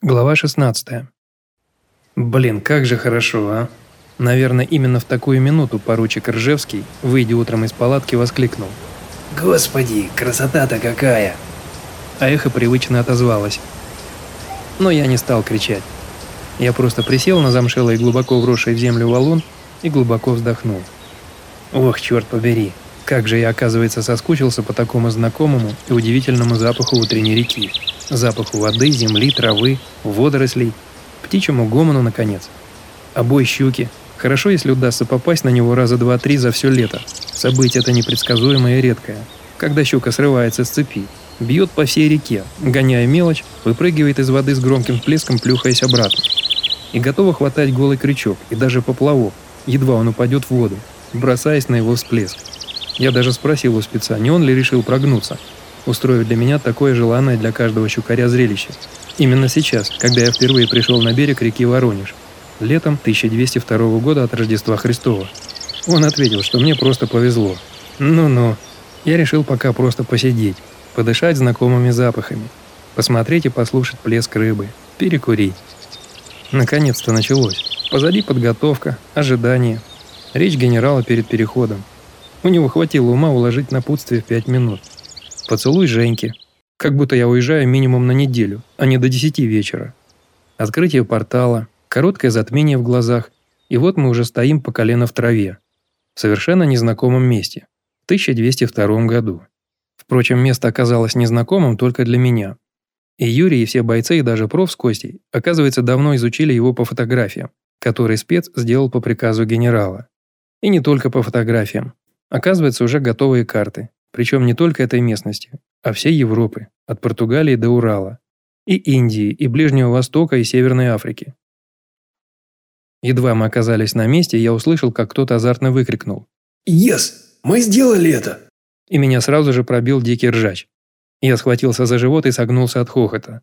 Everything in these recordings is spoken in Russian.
Глава 16. Блин, как же хорошо, а? Наверное, именно в такую минуту поручик Ржевский, выйдя утром из палатки, воскликнул. «Господи, красота-то какая!» А эхо привычно отозвалось. Но я не стал кричать. Я просто присел на замшелый глубоко вросший в землю валун и глубоко вздохнул. Ох, черт побери, как же я, оказывается, соскучился по такому знакомому и удивительному запаху утренней реки. Запаху воды, земли, травы, водорослей, птичьему гомону, наконец. Обой щуки. Хорошо, если удастся попасть на него раза два-три за все лето. Событие это непредсказуемое и редкое. Когда щука срывается с цепи, бьет по всей реке, гоняя мелочь, выпрыгивает из воды с громким плеском, плюхаясь обратно. И готова хватать голый крючок и даже поплавок, едва он упадет в воду, бросаясь на его всплеск. Я даже спросил у спеца, не он ли решил прогнуться, устроив для меня такое желанное для каждого щукаря зрелище. Именно сейчас, когда я впервые пришел на берег реки Воронеж, летом 1202 года от Рождества Христова. Он ответил, что мне просто повезло. Ну-ну, я решил пока просто посидеть, подышать знакомыми запахами, посмотреть и послушать плеск рыбы, перекурить. Наконец-то началось. Позади подготовка, ожидание. Речь генерала перед переходом. У него хватило ума уложить напутствие в пять минут. Поцелуй Женьки. Как будто я уезжаю минимум на неделю, а не до десяти вечера. Открытие портала, короткое затмение в глазах, и вот мы уже стоим по колено в траве. В совершенно незнакомом месте. В 1202 году. Впрочем, место оказалось незнакомым только для меня. И Юрий, и все бойцы, и даже проф с Костей, оказывается, давно изучили его по фотографиям, которые спец сделал по приказу генерала. И не только по фотографиям. Оказывается, уже готовые карты. Причем не только этой местности, а всей Европы, от Португалии до Урала. И Индии, и Ближнего Востока, и Северной Африки. Едва мы оказались на месте, я услышал, как кто-то азартно выкрикнул. «Ес! Мы сделали это!» И меня сразу же пробил дикий ржач. Я схватился за живот и согнулся от хохота.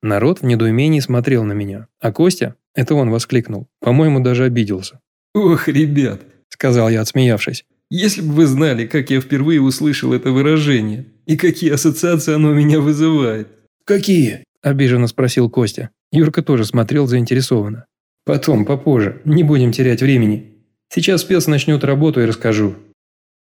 Народ в недоумении смотрел на меня, а Костя, это он воскликнул, по-моему, даже обиделся. «Ох, ребят!» – сказал я, отсмеявшись. Если бы вы знали, как я впервые услышал это выражение, и какие ассоциации оно у меня вызывает». «Какие?» – обиженно спросил Костя. Юрка тоже смотрел заинтересованно. «Потом, попозже. Не будем терять времени. Сейчас спец начнет работу и расскажу».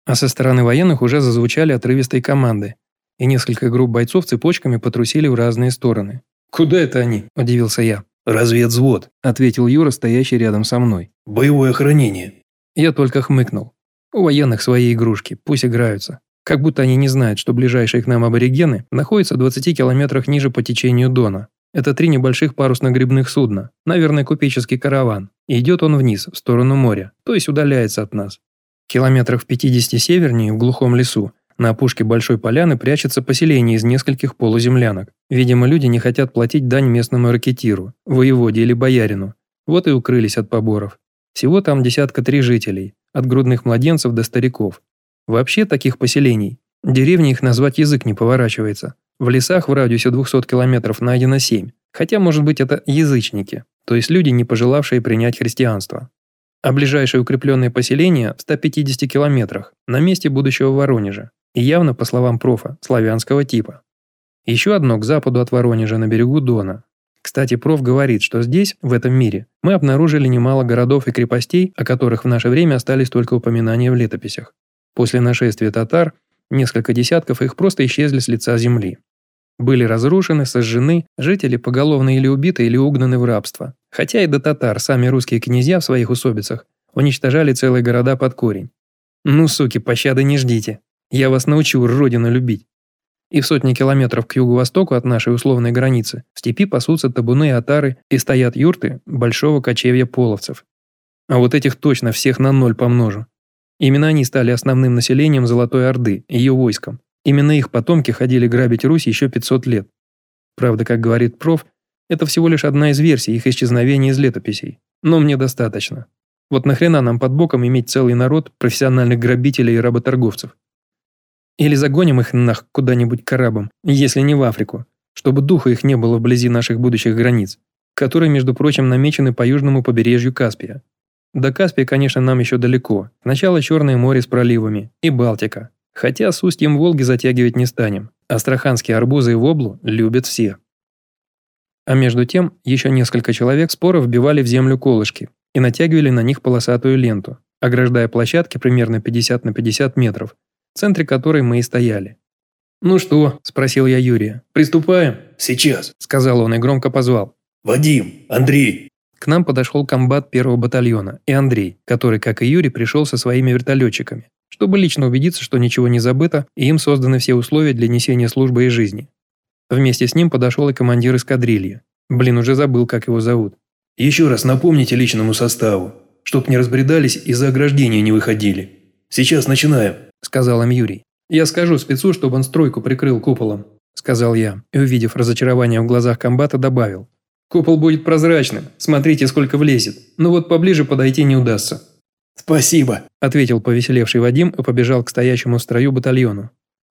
А со стороны военных уже зазвучали отрывистые команды, и несколько групп бойцов цепочками потрусили в разные стороны. «Куда это они?» – удивился я. «Разведвзвод», – ответил Юра, стоящий рядом со мной. «Боевое охранение». Я только хмыкнул. У военных свои игрушки, пусть играются. Как будто они не знают, что ближайшие к нам аборигены находятся в 20 километрах ниже по течению Дона. Это три небольших парусно-гребных судна, наверное, купеческий караван. И идет он вниз, в сторону моря, то есть удаляется от нас. Километрах в 50 севернее, в глухом лесу, на опушке Большой Поляны прячется поселение из нескольких полуземлянок. Видимо, люди не хотят платить дань местному ракетиру, воеводе или боярину. Вот и укрылись от поборов. Всего там десятка три жителей, от грудных младенцев до стариков. Вообще таких поселений, деревни их назвать язык не поворачивается. В лесах в радиусе 200 километров найдено 7, хотя, может быть, это язычники, то есть люди, не пожелавшие принять христианство. А ближайшее укрепленное поселение в 150 километрах, на месте будущего Воронежа, и явно, по словам профа, славянского типа. Еще одно к западу от Воронежа на берегу Дона, кстати, проф говорит, что здесь, в этом мире, мы обнаружили немало городов и крепостей, о которых в наше время остались только упоминания в летописях. После нашествия татар несколько десятков их просто исчезли с лица земли. Были разрушены, сожжены, жители поголовно или убиты, или угнаны в рабство. Хотя и до татар сами русские князья в своих усобицах уничтожали целые города под корень. Ну, суки, пощады не ждите. Я вас научу родину любить и в сотни километров к юго-востоку от нашей условной границы в степи пасутся табуны и отары и стоят юрты большого кочевья половцев. А вот этих точно всех на ноль помножу. Именно они стали основным населением Золотой Орды, ее войском. Именно их потомки ходили грабить Русь еще 500 лет. Правда, как говорит проф, это всего лишь одна из версий их исчезновения из летописей. Но мне достаточно. Вот нахрена нам под боком иметь целый народ профессиональных грабителей и работорговцев? Или загоним их нах куда-нибудь к арабам, если не в Африку, чтобы духа их не было вблизи наших будущих границ, которые, между прочим, намечены по южному побережью Каспия. До Каспия, конечно, нам еще далеко. Сначала Черное море с проливами и Балтика. Хотя с устьем Волги затягивать не станем. Астраханские арбузы и воблу любят все. А между тем, еще несколько человек споро вбивали в землю колышки и натягивали на них полосатую ленту, ограждая площадки примерно 50 на 50 метров, в центре которой мы и стояли. «Ну что?» – спросил я Юрия. «Приступаем?» «Сейчас», – сказал он и громко позвал. «Вадим, Андрей». К нам подошел комбат первого батальона и Андрей, который, как и Юрий, пришел со своими вертолетчиками, чтобы лично убедиться, что ничего не забыто и им созданы все условия для несения службы и жизни. Вместе с ним подошел и командир эскадрильи. Блин, уже забыл, как его зовут. «Еще раз напомните личному составу, чтоб не разбредались и за ограждения не выходили. Сейчас начинаем», – сказал им Юрий. «Я скажу спецу, чтобы он стройку прикрыл куполом», – сказал я, и, увидев разочарование в глазах комбата, добавил. «Купол будет прозрачным, смотрите, сколько влезет, но вот поближе подойти не удастся». «Спасибо», – ответил повеселевший Вадим и побежал к стоящему в строю батальону.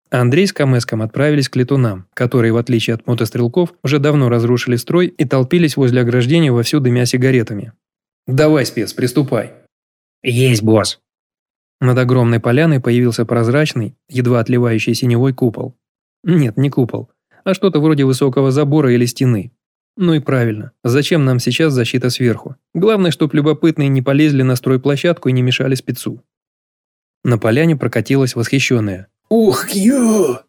А Андрей с Камеском отправились к летунам, которые, в отличие от мотострелков, уже давно разрушили строй и толпились возле ограждения вовсю дымя сигаретами. «Давай, спец, приступай». «Есть, босс», над огромной поляной появился прозрачный, едва отливающий синевой купол. Нет, не купол, а что-то вроде высокого забора или стены. Ну и правильно, зачем нам сейчас защита сверху? Главное, чтоб любопытные не полезли на стройплощадку и не мешали спецу. На поляне прокатилась восхищенная. «Ух, ё!»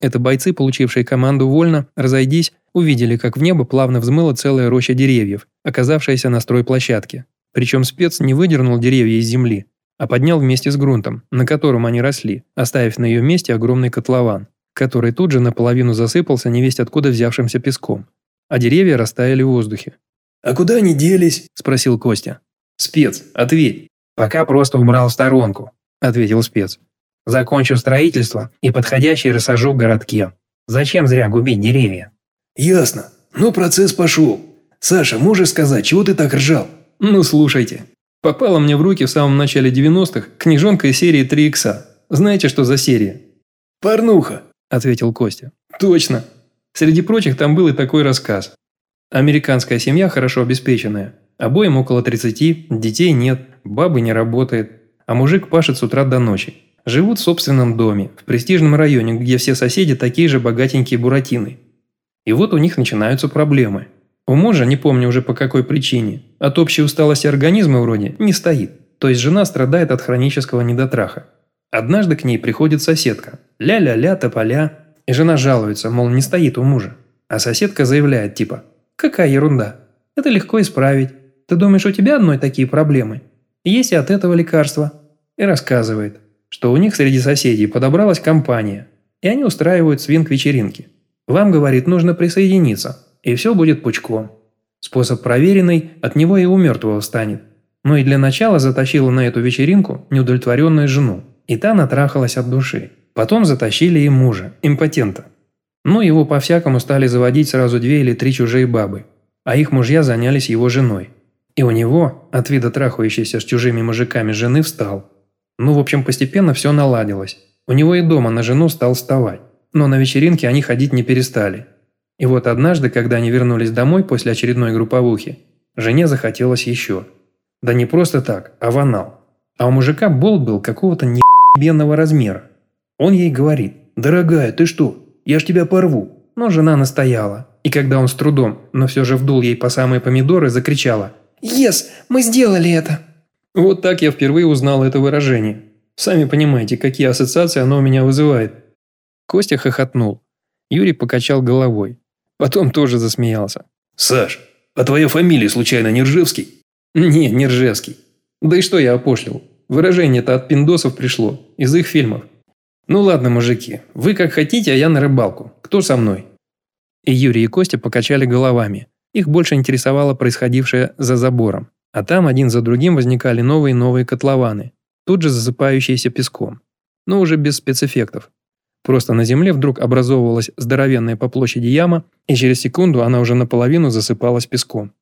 Это бойцы, получившие команду «Вольно», разойдись, увидели, как в небо плавно взмыла целая роща деревьев, оказавшаяся на стройплощадке. Причем спец не выдернул деревья из земли, а поднял вместе с грунтом, на котором они росли, оставив на ее месте огромный котлован, который тут же наполовину засыпался невесть откуда взявшимся песком, а деревья растаяли в воздухе. «А куда они делись?» – спросил Костя. «Спец, ответь». «Пока просто убрал в сторонку», – ответил спец. «Закончу строительство и подходящий рассажу в городке. Зачем зря губить деревья?» «Ясно. Но процесс пошел. Саша, можешь сказать, чего ты так ржал?» «Ну, слушайте. Попала мне в руки в самом начале 90-х книжонка из серии 3 икса. Знаете, что за серия? «Порнуха», – ответил Костя. «Точно. Среди прочих там был и такой рассказ. Американская семья хорошо обеспеченная. Обоим около 30, детей нет, бабы не работает, а мужик пашет с утра до ночи. Живут в собственном доме, в престижном районе, где все соседи такие же богатенькие буратины. И вот у них начинаются проблемы. У мужа, не помню уже по какой причине, от общей усталости организма вроде не стоит. То есть жена страдает от хронического недотраха. Однажды к ней приходит соседка. Ля-ля-ля, тополя. И жена жалуется, мол, не стоит у мужа. А соседка заявляет типа «Какая ерунда? Это легко исправить. Ты думаешь, у тебя одной такие проблемы? Есть и от этого лекарства». И рассказывает, что у них среди соседей подобралась компания, и они устраивают свинг-вечеринки. Вам, говорит, нужно присоединиться и все будет пучком. Способ проверенный, от него и у мертвого встанет. Но и для начала затащила на эту вечеринку неудовлетворенную жену, и та натрахалась от души. Потом затащили и мужа, импотента. Ну, его по-всякому стали заводить сразу две или три чужие бабы, а их мужья занялись его женой. И у него, от вида трахающейся с чужими мужиками жены, встал. Ну, в общем, постепенно все наладилось. У него и дома на жену стал вставать. Но на вечеринке они ходить не перестали. И вот однажды, когда они вернулись домой после очередной групповухи, жене захотелось еще. Да не просто так, а в анал. А у мужика болт был какого-то неебенного размера. Он ей говорит, «Дорогая, ты что? Я ж тебя порву». Но жена настояла. И когда он с трудом, но все же вдул ей по самые помидоры, закричала, «Ес, мы сделали это!» Вот так я впервые узнал это выражение. Сами понимаете, какие ассоциации оно у меня вызывает. Костя хохотнул. Юрий покачал головой. Потом тоже засмеялся. «Саш, а твоя фамилия случайно не Ржевский?» «Не, не Ржевский. Да и что я опошлил? Выражение-то от пиндосов пришло, из их фильмов. Ну ладно, мужики, вы как хотите, а я на рыбалку. Кто со мной?» И Юрий и Костя покачали головами. Их больше интересовало происходившее за забором. А там один за другим возникали новые и новые котлованы, тут же засыпающиеся песком. Но уже без спецэффектов. Просто на земле вдруг образовывалась здоровенная по площади яма, и через секунду она уже наполовину засыпалась песком.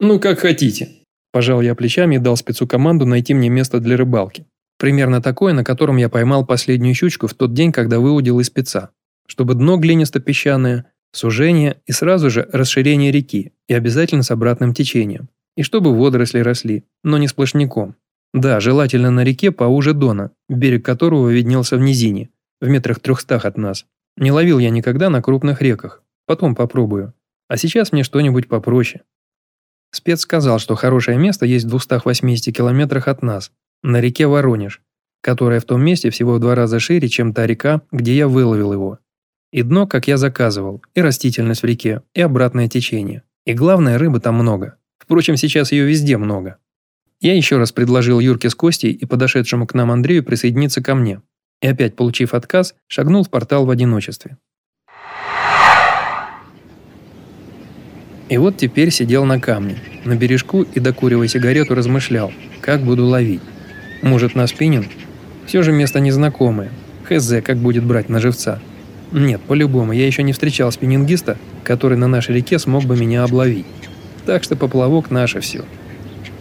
«Ну, как хотите». Пожал я плечами и дал спецу команду найти мне место для рыбалки. Примерно такое, на котором я поймал последнюю щучку в тот день, когда выудил из спеца. Чтобы дно глинисто-песчаное, сужение и сразу же расширение реки, и обязательно с обратным течением. И чтобы водоросли росли, но не сплошняком. Да, желательно на реке поуже Дона, берег которого виднелся в низине, в метрах трехстах от нас. Не ловил я никогда на крупных реках. Потом попробую. А сейчас мне что-нибудь попроще. Спец сказал, что хорошее место есть в 280 километрах от нас, на реке Воронеж, которая в том месте всего в два раза шире, чем та река, где я выловил его. И дно, как я заказывал, и растительность в реке, и обратное течение. И главное, рыбы там много. Впрочем, сейчас ее везде много. Я еще раз предложил Юрке с Костей и подошедшему к нам Андрею присоединиться ко мне. И опять, получив отказ, шагнул в портал в одиночестве. И вот теперь сидел на камне, на бережку и, докуривая сигарету, размышлял, как буду ловить. Может, на спиннинг? Все же место незнакомое. Хз, как будет брать на живца. Нет, по-любому, я еще не встречал спиннингиста, который на нашей реке смог бы меня обловить. Так что поплавок наше все.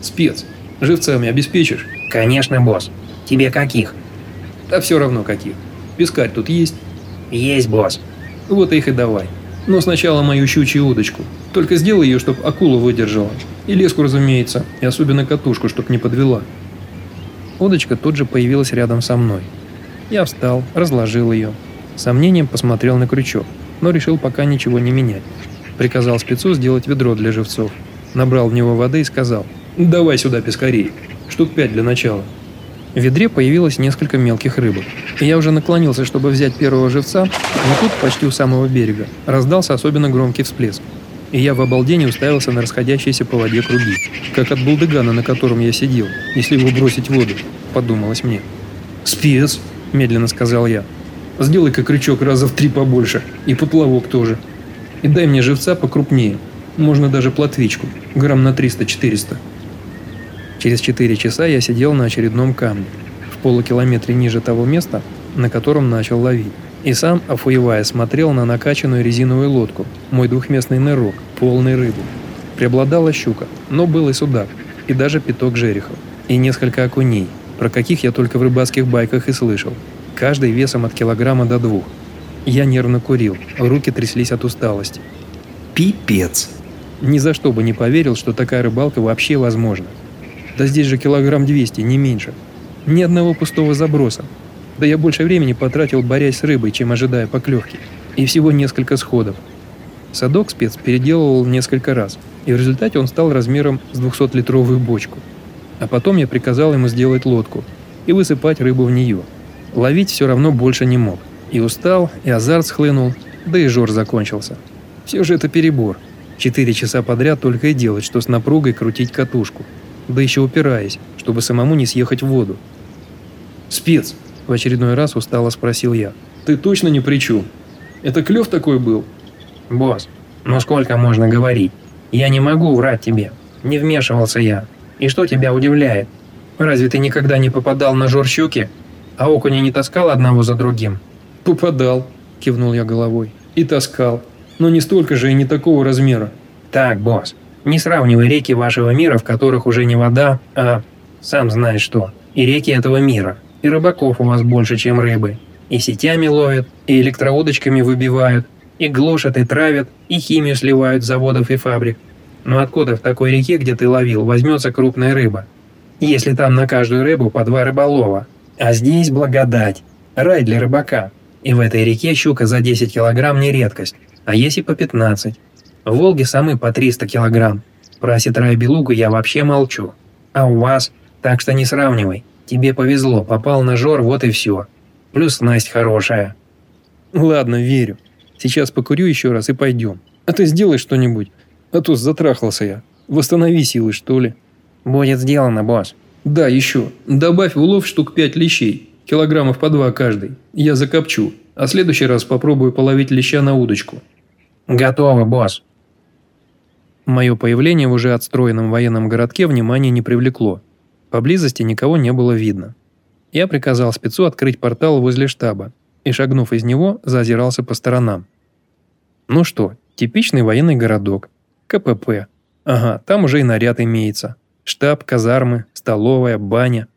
Спец, живцами обеспечишь? Конечно, босс. Тебе каких? Да все равно каких. Пескарь тут есть? Есть, босс. Вот их и давай. Но сначала мою щучью удочку. Только сделай ее, чтобы акула выдержала. И леску, разумеется, и особенно катушку, чтоб не подвела. Удочка тут же появилась рядом со мной. Я встал, разложил ее. Сомнением посмотрел на крючок, но решил пока ничего не менять. Приказал спецу сделать ведро для живцов. Набрал в него воды и сказал «Давай сюда пескарей, штук пять для начала». В ведре появилось несколько мелких рыбок, и я уже наклонился, чтобы взять первого живца, но тут, почти у самого берега, раздался особенно громкий всплеск. И я в обалдении уставился на расходящиеся по воде круги, как от булдыгана, на котором я сидел, если его бросить в воду, подумалось мне. «Спец», – медленно сказал я, – «сделай-ка крючок раза в три побольше, и поплавок тоже. И дай мне живца покрупнее, можно даже плотвичку, грамм на 300-400». Через 4 часа я сидел на очередном камне, в полукилометре ниже того места, на котором начал ловить. И сам, офуевая, смотрел на накачанную резиновую лодку, мой двухместный нырок, полный рыбы. Преобладала щука, но был и судак, и даже пяток жерехов, и несколько окуней, про каких я только в рыбацких байках и слышал, каждый весом от килограмма до двух. Я нервно курил, руки тряслись от усталости. Пипец. Ни за что бы не поверил, что такая рыбалка вообще возможна. Да здесь же килограмм 200, не меньше. Ни одного пустого заброса. Да я больше времени потратил, борясь с рыбой, чем ожидая поклевки. И всего несколько сходов. Садок спец переделывал несколько раз, и в результате он стал размером с 200-литровую бочку. А потом я приказал ему сделать лодку и высыпать рыбу в нее. Ловить все равно больше не мог. И устал, и азарт схлынул, да и жор закончился. Все же это перебор. Четыре часа подряд только и делать, что с напругой крутить катушку да еще упираясь, чтобы самому не съехать в воду. «Спец!» – в очередной раз устало спросил я. «Ты точно не при чем? Это клев такой был?» «Босс, ну сколько можно говорить? Я не могу врать тебе. Не вмешивался я. И что тебя удивляет? Разве ты никогда не попадал на жор щуки? А окуня не таскал одного за другим?» «Попадал», – кивнул я головой. «И таскал. Но не столько же и не такого размера». «Так, босс, не сравнивай реки вашего мира, в которых уже не вода, а сам знаешь что. И реки этого мира. И рыбаков у вас больше, чем рыбы. И сетями ловят, и электроудочками выбивают, и глушат, и травят, и химию сливают с заводов и фабрик. Но откуда в такой реке, где ты ловил, возьмется крупная рыба? Если там на каждую рыбу по два рыболова. А здесь благодать. Рай для рыбака. И в этой реке щука за 10 килограмм не редкость, а есть и по 15. В Волге самы по 300 килограмм. Про осетра и белугу я вообще молчу. А у вас? Так что не сравнивай. Тебе повезло, попал на жор, вот и все. Плюс снасть хорошая. Ладно, верю. Сейчас покурю еще раз и пойдем. А ты сделай что-нибудь. А то затрахался я. Восстанови силы, что ли. Будет сделано, босс. Да, еще. Добавь в улов штук пять лещей. Килограммов по два каждый. Я закопчу. А следующий раз попробую половить леща на удочку. Готово, босс. Мое появление в уже отстроенном военном городке внимания не привлекло. Поблизости никого не было видно. Я приказал спецу открыть портал возле штаба и, шагнув из него, зазирался по сторонам. Ну что, типичный военный городок. КПП. Ага, там уже и наряд имеется. Штаб, казармы, столовая, баня.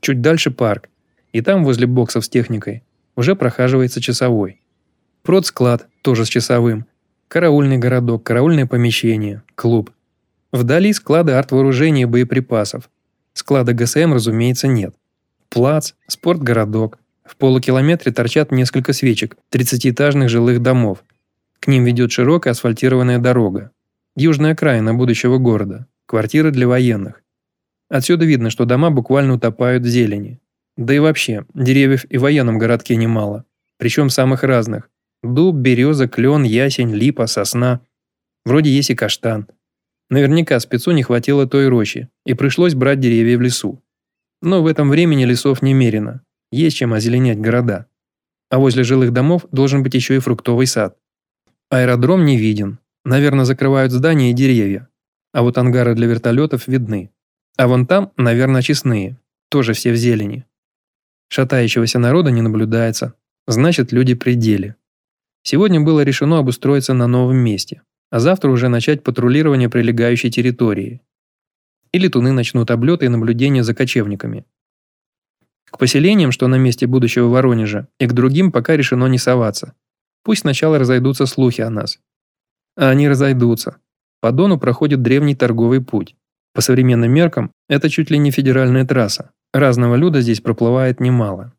Чуть дальше парк. И там, возле боксов с техникой, уже прохаживается часовой. Продсклад, тоже с часовым, Караульный городок, караульное помещение, клуб. Вдали склады артвооружения и боеприпасов. Склада ГСМ, разумеется, нет. Плац, спортгородок. В полукилометре торчат несколько свечек, 30-этажных жилых домов. К ним ведет широкая асфальтированная дорога. Южная окраина будущего города. Квартиры для военных. Отсюда видно, что дома буквально утопают в зелени. Да и вообще, деревьев и в военном городке немало. Причем самых разных. Дуб, береза, клен, ясень, липа, сосна. Вроде есть и каштан. Наверняка спецу не хватило той рощи, и пришлось брать деревья в лесу. Но в этом времени лесов немерено. Есть чем озеленять города. А возле жилых домов должен быть еще и фруктовый сад. Аэродром не виден. Наверное, закрывают здания и деревья. А вот ангары для вертолетов видны. А вон там, наверное, честные. Тоже все в зелени. Шатающегося народа не наблюдается. Значит, люди при деле. Сегодня было решено обустроиться на новом месте а завтра уже начать патрулирование прилегающей территории. Или туны начнут облеты и наблюдения за кочевниками. К поселениям, что на месте будущего Воронежа, и к другим пока решено не соваться. Пусть сначала разойдутся слухи о нас. А они разойдутся. По Дону проходит древний торговый путь. По современным меркам, это чуть ли не федеральная трасса. Разного люда здесь проплывает немало.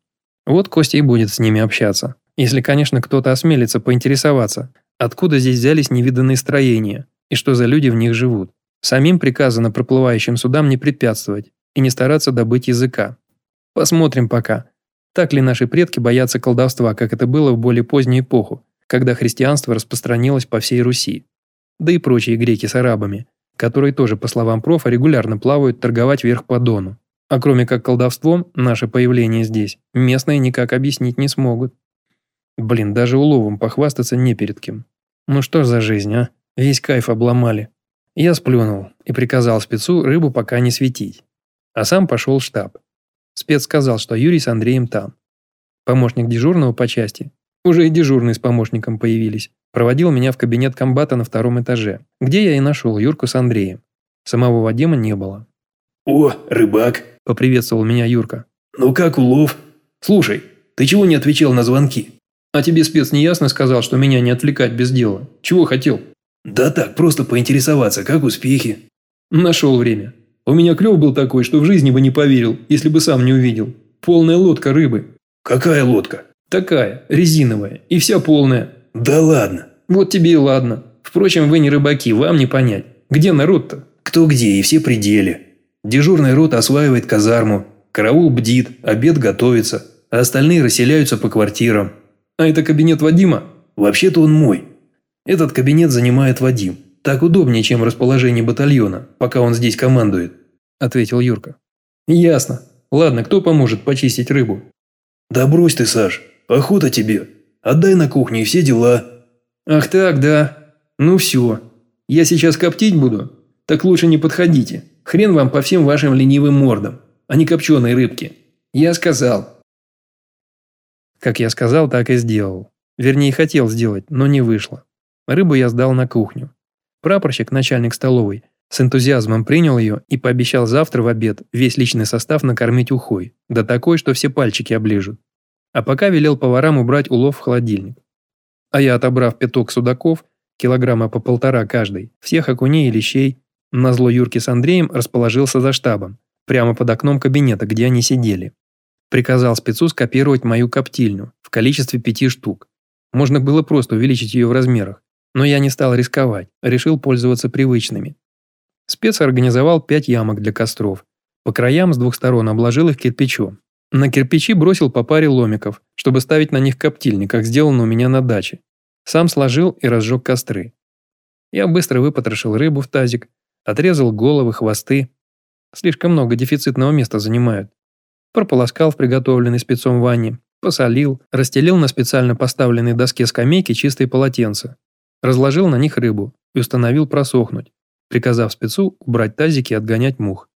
Вот Костя и будет с ними общаться. Если, конечно, кто-то осмелится поинтересоваться, Откуда здесь взялись невиданные строения, и что за люди в них живут? Самим приказано проплывающим судам не препятствовать и не стараться добыть языка. Посмотрим пока, так ли наши предки боятся колдовства, как это было в более позднюю эпоху, когда христианство распространилось по всей Руси. Да и прочие греки с арабами, которые тоже, по словам профа, регулярно плавают торговать вверх по Дону. А кроме как колдовством, наше появление здесь местные никак объяснить не смогут. Блин, даже уловом похвастаться не перед кем. Ну что за жизнь, а? Весь кайф обломали. Я сплюнул и приказал спецу рыбу пока не светить. А сам пошел в штаб. Спец сказал, что Юрий с Андреем там. Помощник дежурного по части, уже и дежурные с помощником появились, проводил меня в кабинет комбата на втором этаже, где я и нашел Юрку с Андреем. Самого Вадима не было. «О, рыбак!» – поприветствовал меня Юрка. «Ну как улов? Слушай, ты чего не отвечал на звонки?» А тебе спец неясно сказал, что меня не отвлекать без дела. Чего хотел? Да так, просто поинтересоваться, как успехи. Нашел время. У меня клев был такой, что в жизни бы не поверил, если бы сам не увидел. Полная лодка рыбы. Какая лодка? Такая, резиновая, и вся полная. Да ладно. Вот тебе и ладно. Впрочем, вы не рыбаки, вам не понять. Где народ-то? Кто где и все пределе. Дежурный рот осваивает казарму, караул бдит, обед готовится, а остальные расселяются по квартирам. А это кабинет Вадима? Вообще-то он мой. Этот кабинет занимает Вадим. Так удобнее, чем расположение батальона, пока он здесь командует», – ответил Юрка. «Ясно. Ладно, кто поможет почистить рыбу?» «Да брось ты, Саш. Охота тебе. Отдай на кухню и все дела». «Ах так, да. Ну все. Я сейчас коптить буду. Так лучше не подходите. Хрен вам по всем вашим ленивым мордам, а не копченой рыбки. Я сказал». Как я сказал, так и сделал. Вернее, хотел сделать, но не вышло. Рыбу я сдал на кухню. Прапорщик, начальник столовой, с энтузиазмом принял ее и пообещал завтра в обед весь личный состав накормить ухой, да такой, что все пальчики оближут. А пока велел поварам убрать улов в холодильник. А я, отобрав пяток судаков, килограмма по полтора каждый, всех окуней и лещей, назло Юрки с Андреем расположился за штабом, прямо под окном кабинета, где они сидели. Приказал спецу скопировать мою коптильню в количестве пяти штук. Можно было просто увеличить ее в размерах, но я не стал рисковать, решил пользоваться привычными. Спец организовал пять ямок для костров. По краям с двух сторон обложил их кирпичом. На кирпичи бросил по паре ломиков, чтобы ставить на них коптильни, как сделано у меня на даче. Сам сложил и разжег костры. Я быстро выпотрошил рыбу в тазик, отрезал головы, хвосты. Слишком много дефицитного места занимают прополоскал в приготовленной спецом ванне, посолил, расстелил на специально поставленной доске скамейки чистые полотенца, разложил на них рыбу и установил просохнуть, приказав спецу убрать тазики и отгонять мух.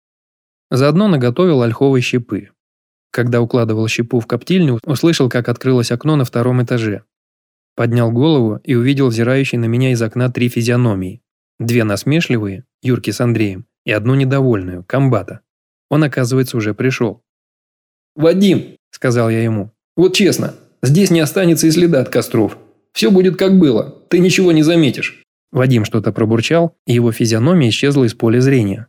Заодно наготовил ольховые щепы. Когда укладывал щепу в коптильню, услышал, как открылось окно на втором этаже. Поднял голову и увидел взирающие на меня из окна три физиономии. Две насмешливые, Юрки с Андреем, и одну недовольную, комбата. Он, оказывается, уже пришел. «Вадим», – сказал я ему, – «вот честно, здесь не останется и следа от костров. Все будет как было, ты ничего не заметишь». Вадим что-то пробурчал, и его физиономия исчезла из поля зрения.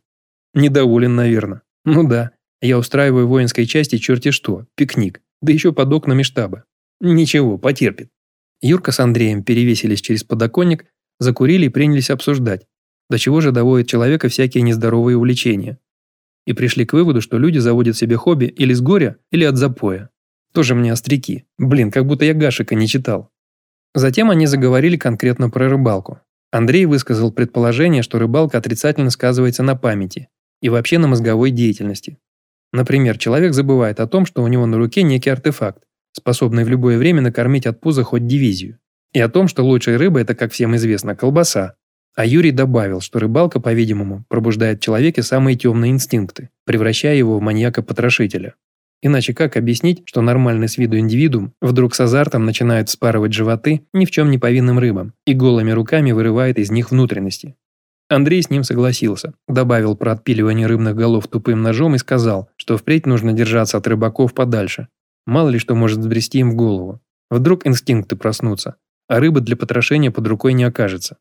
Недоволен, наверное. Ну да, я устраиваю воинской части черти что, пикник, да еще под окнами штаба. Ничего, потерпит. Юрка с Андреем перевесились через подоконник, закурили и принялись обсуждать, до чего же доводят человека всякие нездоровые увлечения. И пришли к выводу, что люди заводят себе хобби или с горя, или от запоя. Тоже мне остряки. Блин, как будто я Гашика не читал. Затем они заговорили конкретно про рыбалку. Андрей высказал предположение, что рыбалка отрицательно сказывается на памяти и вообще на мозговой деятельности. Например, человек забывает о том, что у него на руке некий артефакт, способный в любое время накормить от пуза хоть дивизию. И о том, что лучшая рыба – это, как всем известно, колбаса. А Юрий добавил, что рыбалка, по-видимому, пробуждает в человеке самые темные инстинкты, превращая его в маньяка-потрошителя. Иначе как объяснить, что нормальный с виду индивидуум вдруг с азартом начинает спарывать животы ни в чем не повинным рыбам и голыми руками вырывает из них внутренности? Андрей с ним согласился, добавил про отпиливание рыбных голов тупым ножом и сказал, что впредь нужно держаться от рыбаков подальше. Мало ли что может сбрести им в голову. Вдруг инстинкты проснутся, а рыбы для потрошения под рукой не окажется.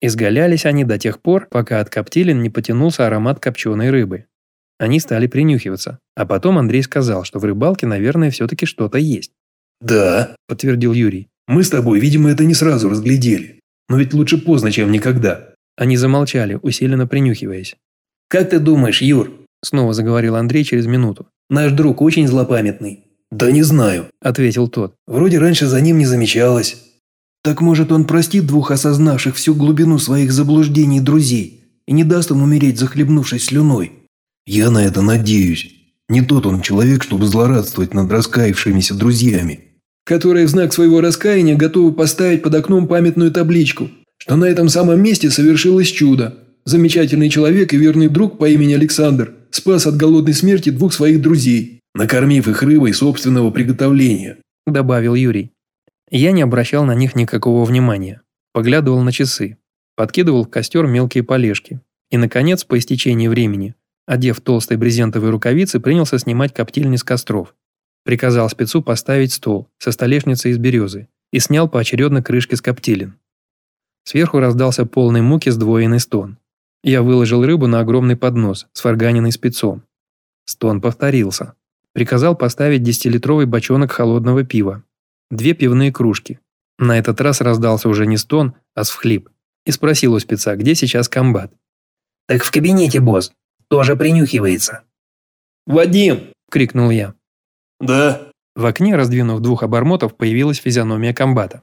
Изгалялись они до тех пор, пока от коптилин не потянулся аромат копченой рыбы. Они стали принюхиваться, а потом Андрей сказал, что в рыбалке, наверное, все-таки что-то есть. «Да», – подтвердил Юрий. «Мы с тобой, видимо, это не сразу разглядели. Но ведь лучше поздно, чем никогда». Они замолчали, усиленно принюхиваясь. «Как ты думаешь, Юр?» – снова заговорил Андрей через минуту. «Наш друг очень злопамятный». «Да не знаю», – ответил тот. «Вроде раньше за ним не замечалось». «Так может он простит двух осознавших всю глубину своих заблуждений друзей и не даст им умереть, захлебнувшись слюной?» «Я на это надеюсь. Не тот он человек, чтобы злорадствовать над раскаявшимися друзьями». «Которые в знак своего раскаяния готовы поставить под окном памятную табличку, что на этом самом месте совершилось чудо. Замечательный человек и верный друг по имени Александр спас от голодной смерти двух своих друзей, накормив их рыбой собственного приготовления», – добавил Юрий. Я не обращал на них никакого внимания. Поглядывал на часы. Подкидывал в костер мелкие полежки. И, наконец, по истечении времени, одев толстые брезентовые рукавицы, принялся снимать коптильни с костров. Приказал спецу поставить стол со столешницей из березы и снял поочередно крышки с коптилин. Сверху раздался полный муки сдвоенный стон. Я выложил рыбу на огромный поднос, сварганенный спецом. Стон повторился. Приказал поставить десятилитровый бочонок холодного пива. Две пивные кружки. На этот раз раздался уже не стон, а свхлип. И спросил у спеца, где сейчас комбат. «Так в кабинете, босс. Тоже принюхивается». «Вадим!» – крикнул я. «Да». В окне, раздвинув двух обормотов, появилась физиономия комбата.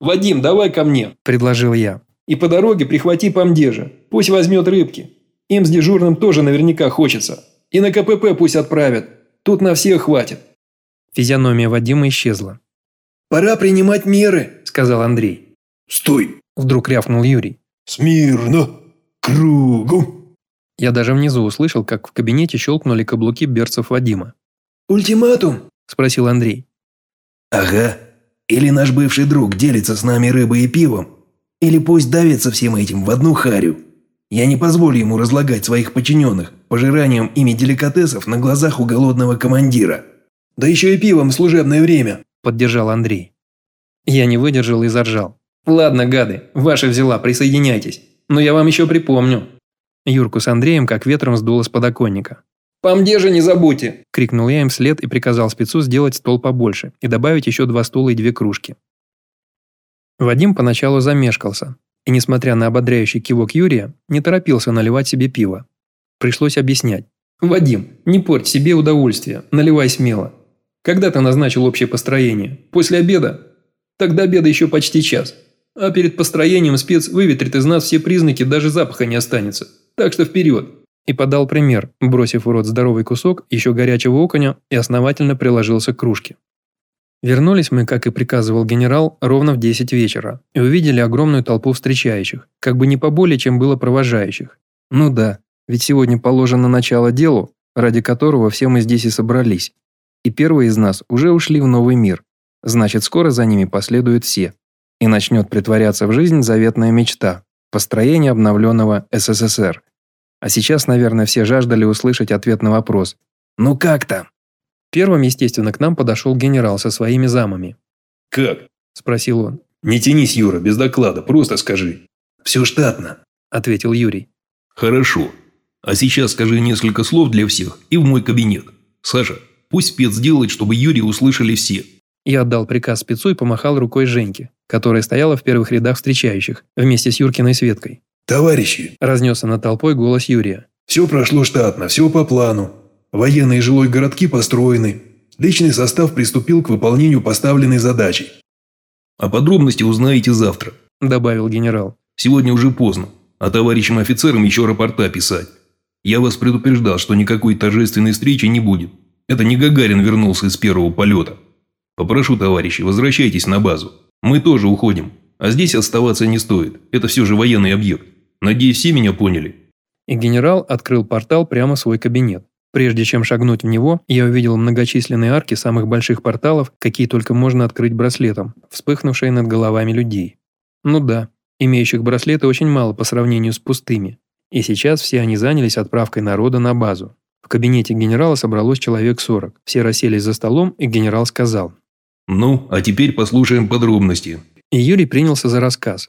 «Вадим, давай ко мне», – предложил я. «И по дороге прихвати помдежа. Пусть возьмет рыбки. Им с дежурным тоже наверняка хочется. И на КПП пусть отправят. Тут на всех хватит». Физиономия Вадима исчезла. «Пора принимать меры», – сказал Андрей. «Стой!» – вдруг рявкнул Юрий. «Смирно! Кругу!» Я даже внизу услышал, как в кабинете щелкнули каблуки берцев Вадима. «Ультиматум?» – спросил Андрей. «Ага», или наш бывший друг делится с нами рыбой и пивом, или пусть давится всем этим в одну харю. Я не позволю ему разлагать своих подчиненных пожиранием ими деликатесов на глазах у голодного командира. Да еще и пивом в служебное время», – поддержал Андрей. Я не выдержал и заржал. «Ладно, гады, ваша взяла, присоединяйтесь. Но я вам еще припомню». Юрку с Андреем как ветром сдуло с подоконника. «Помдежа не забудьте!» – крикнул я им вслед и приказал спецу сделать стол побольше и добавить еще два стула и две кружки. Вадим поначалу замешкался, и, несмотря на ободряющий кивок Юрия, не торопился наливать себе пиво. Пришлось объяснять. «Вадим, не порть себе удовольствие, наливай смело. Когда ты назначил общее построение? После обеда? До обеда еще почти час. А перед построением спец выветрит из нас все признаки, даже запаха не останется. Так что вперед!» и подал пример, бросив в рот здоровый кусок еще горячего окуня и основательно приложился к кружке. Вернулись мы, как и приказывал генерал, ровно в 10 вечера и увидели огромную толпу встречающих, как бы не поболее, чем было провожающих. Ну да, ведь сегодня положено начало делу, ради которого все мы здесь и собрались. И первые из нас уже ушли в новый мир, значит скоро за ними последуют все. И начнет притворяться в жизнь заветная мечта – построение обновленного СССР – а сейчас, наверное, все жаждали услышать ответ на вопрос «Ну как там?». Первым, естественно, к нам подошел генерал со своими замами. «Как?» – спросил он. «Не тянись, Юра, без доклада, просто скажи». «Все штатно», – ответил Юрий. «Хорошо. А сейчас скажи несколько слов для всех и в мой кабинет. Саша, пусть спец делает, чтобы Юрий услышали все». Я отдал приказ спецу и помахал рукой Женьке, которая стояла в первых рядах встречающих, вместе с Юркиной Светкой. «Товарищи!» – разнесся над толпой голос Юрия. «Все прошло штатно, все по плану. Военные жилой городки построены. Личный состав приступил к выполнению поставленной задачи». «А подробности узнаете завтра», – добавил генерал. «Сегодня уже поздно, а товарищам офицерам еще рапорта писать. Я вас предупреждал, что никакой торжественной встречи не будет. Это не Гагарин вернулся из первого полета. Попрошу, товарищи, возвращайтесь на базу. Мы тоже уходим. А здесь оставаться не стоит. Это все же военный объект. Надеюсь, все меня поняли». И генерал открыл портал прямо в свой кабинет. Прежде чем шагнуть в него, я увидел многочисленные арки самых больших порталов, какие только можно открыть браслетом, вспыхнувшие над головами людей. Ну да, имеющих браслеты очень мало по сравнению с пустыми. И сейчас все они занялись отправкой народа на базу. В кабинете генерала собралось человек 40. Все расселись за столом, и генерал сказал. «Ну, а теперь послушаем подробности». И Юрий принялся за рассказ.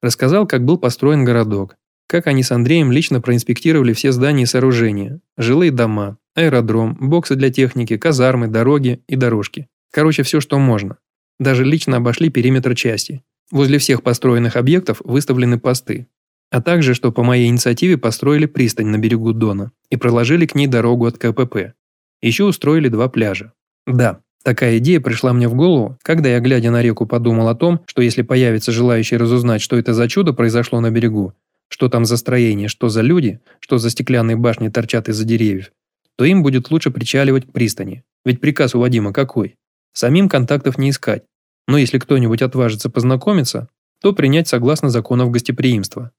Рассказал, как был построен городок, как они с Андреем лично проинспектировали все здания и сооружения, жилые дома, аэродром, боксы для техники, казармы, дороги и дорожки. Короче, все, что можно. Даже лично обошли периметр части. Возле всех построенных объектов выставлены посты. А также, что по моей инициативе построили пристань на берегу Дона и проложили к ней дорогу от КПП. Еще устроили два пляжа. Да, Такая идея пришла мне в голову, когда я, глядя на реку, подумал о том, что если появится желающий разузнать, что это за чудо произошло на берегу, что там за строение, что за люди, что за стеклянные башни торчат из-за деревьев, то им будет лучше причаливать к пристани. Ведь приказ у Вадима какой? Самим контактов не искать. Но если кто-нибудь отважится познакомиться, то принять согласно законов гостеприимства.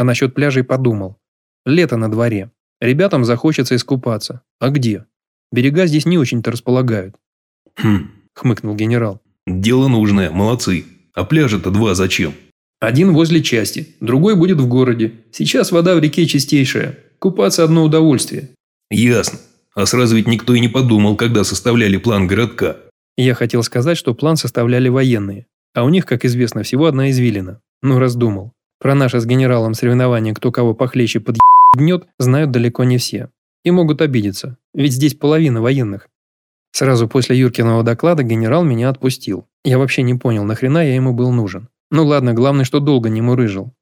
А насчет пляжей подумал. Лето на дворе. Ребятам захочется искупаться. А где? Берега здесь не очень-то располагают. «Хм», – хмыкнул генерал. «Дело нужное, молодцы. А пляжа-то два зачем?» «Один возле части, другой будет в городе. Сейчас вода в реке чистейшая. Купаться одно удовольствие». «Ясно. А сразу ведь никто и не подумал, когда составляли план городка». Я хотел сказать, что план составляли военные. А у них, как известно, всего одна извилина. Ну, раздумал. Про наше с генералом соревнование «кто кого похлеще подъебнет» знают далеко не все. И могут обидеться, ведь здесь половина военных. Сразу после Юркиного доклада генерал меня отпустил. Я вообще не понял, нахрена я ему был нужен. Ну ладно, главное, что долго не мурыжил.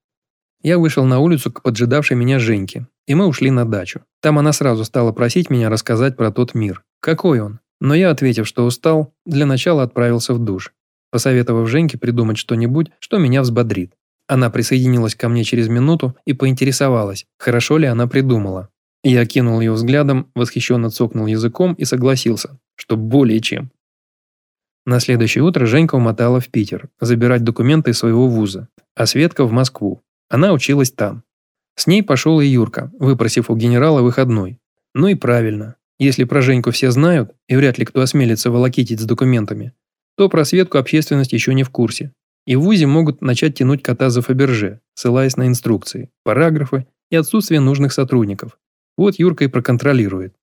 Я вышел на улицу к поджидавшей меня Женьке, и мы ушли на дачу. Там она сразу стала просить меня рассказать про тот мир. Какой он? Но я, ответив, что устал, для начала отправился в душ, посоветовав Женьке придумать что-нибудь, что меня взбодрит. Она присоединилась ко мне через минуту и поинтересовалась, хорошо ли она придумала. Я кинул ее взглядом, восхищенно цокнул языком и согласился, что более чем. На следующее утро Женька умотала в Питер, забирать документы из своего вуза, а Светка в Москву. Она училась там. С ней пошел и Юрка, выпросив у генерала выходной. Ну и правильно. Если про Женьку все знают, и вряд ли кто осмелится волокитить с документами, то про Светку общественность еще не в курсе. И в ВУЗе могут начать тянуть кота за Фаберже, ссылаясь на инструкции, параграфы и отсутствие нужных сотрудников, вот Юрка и проконтролирует.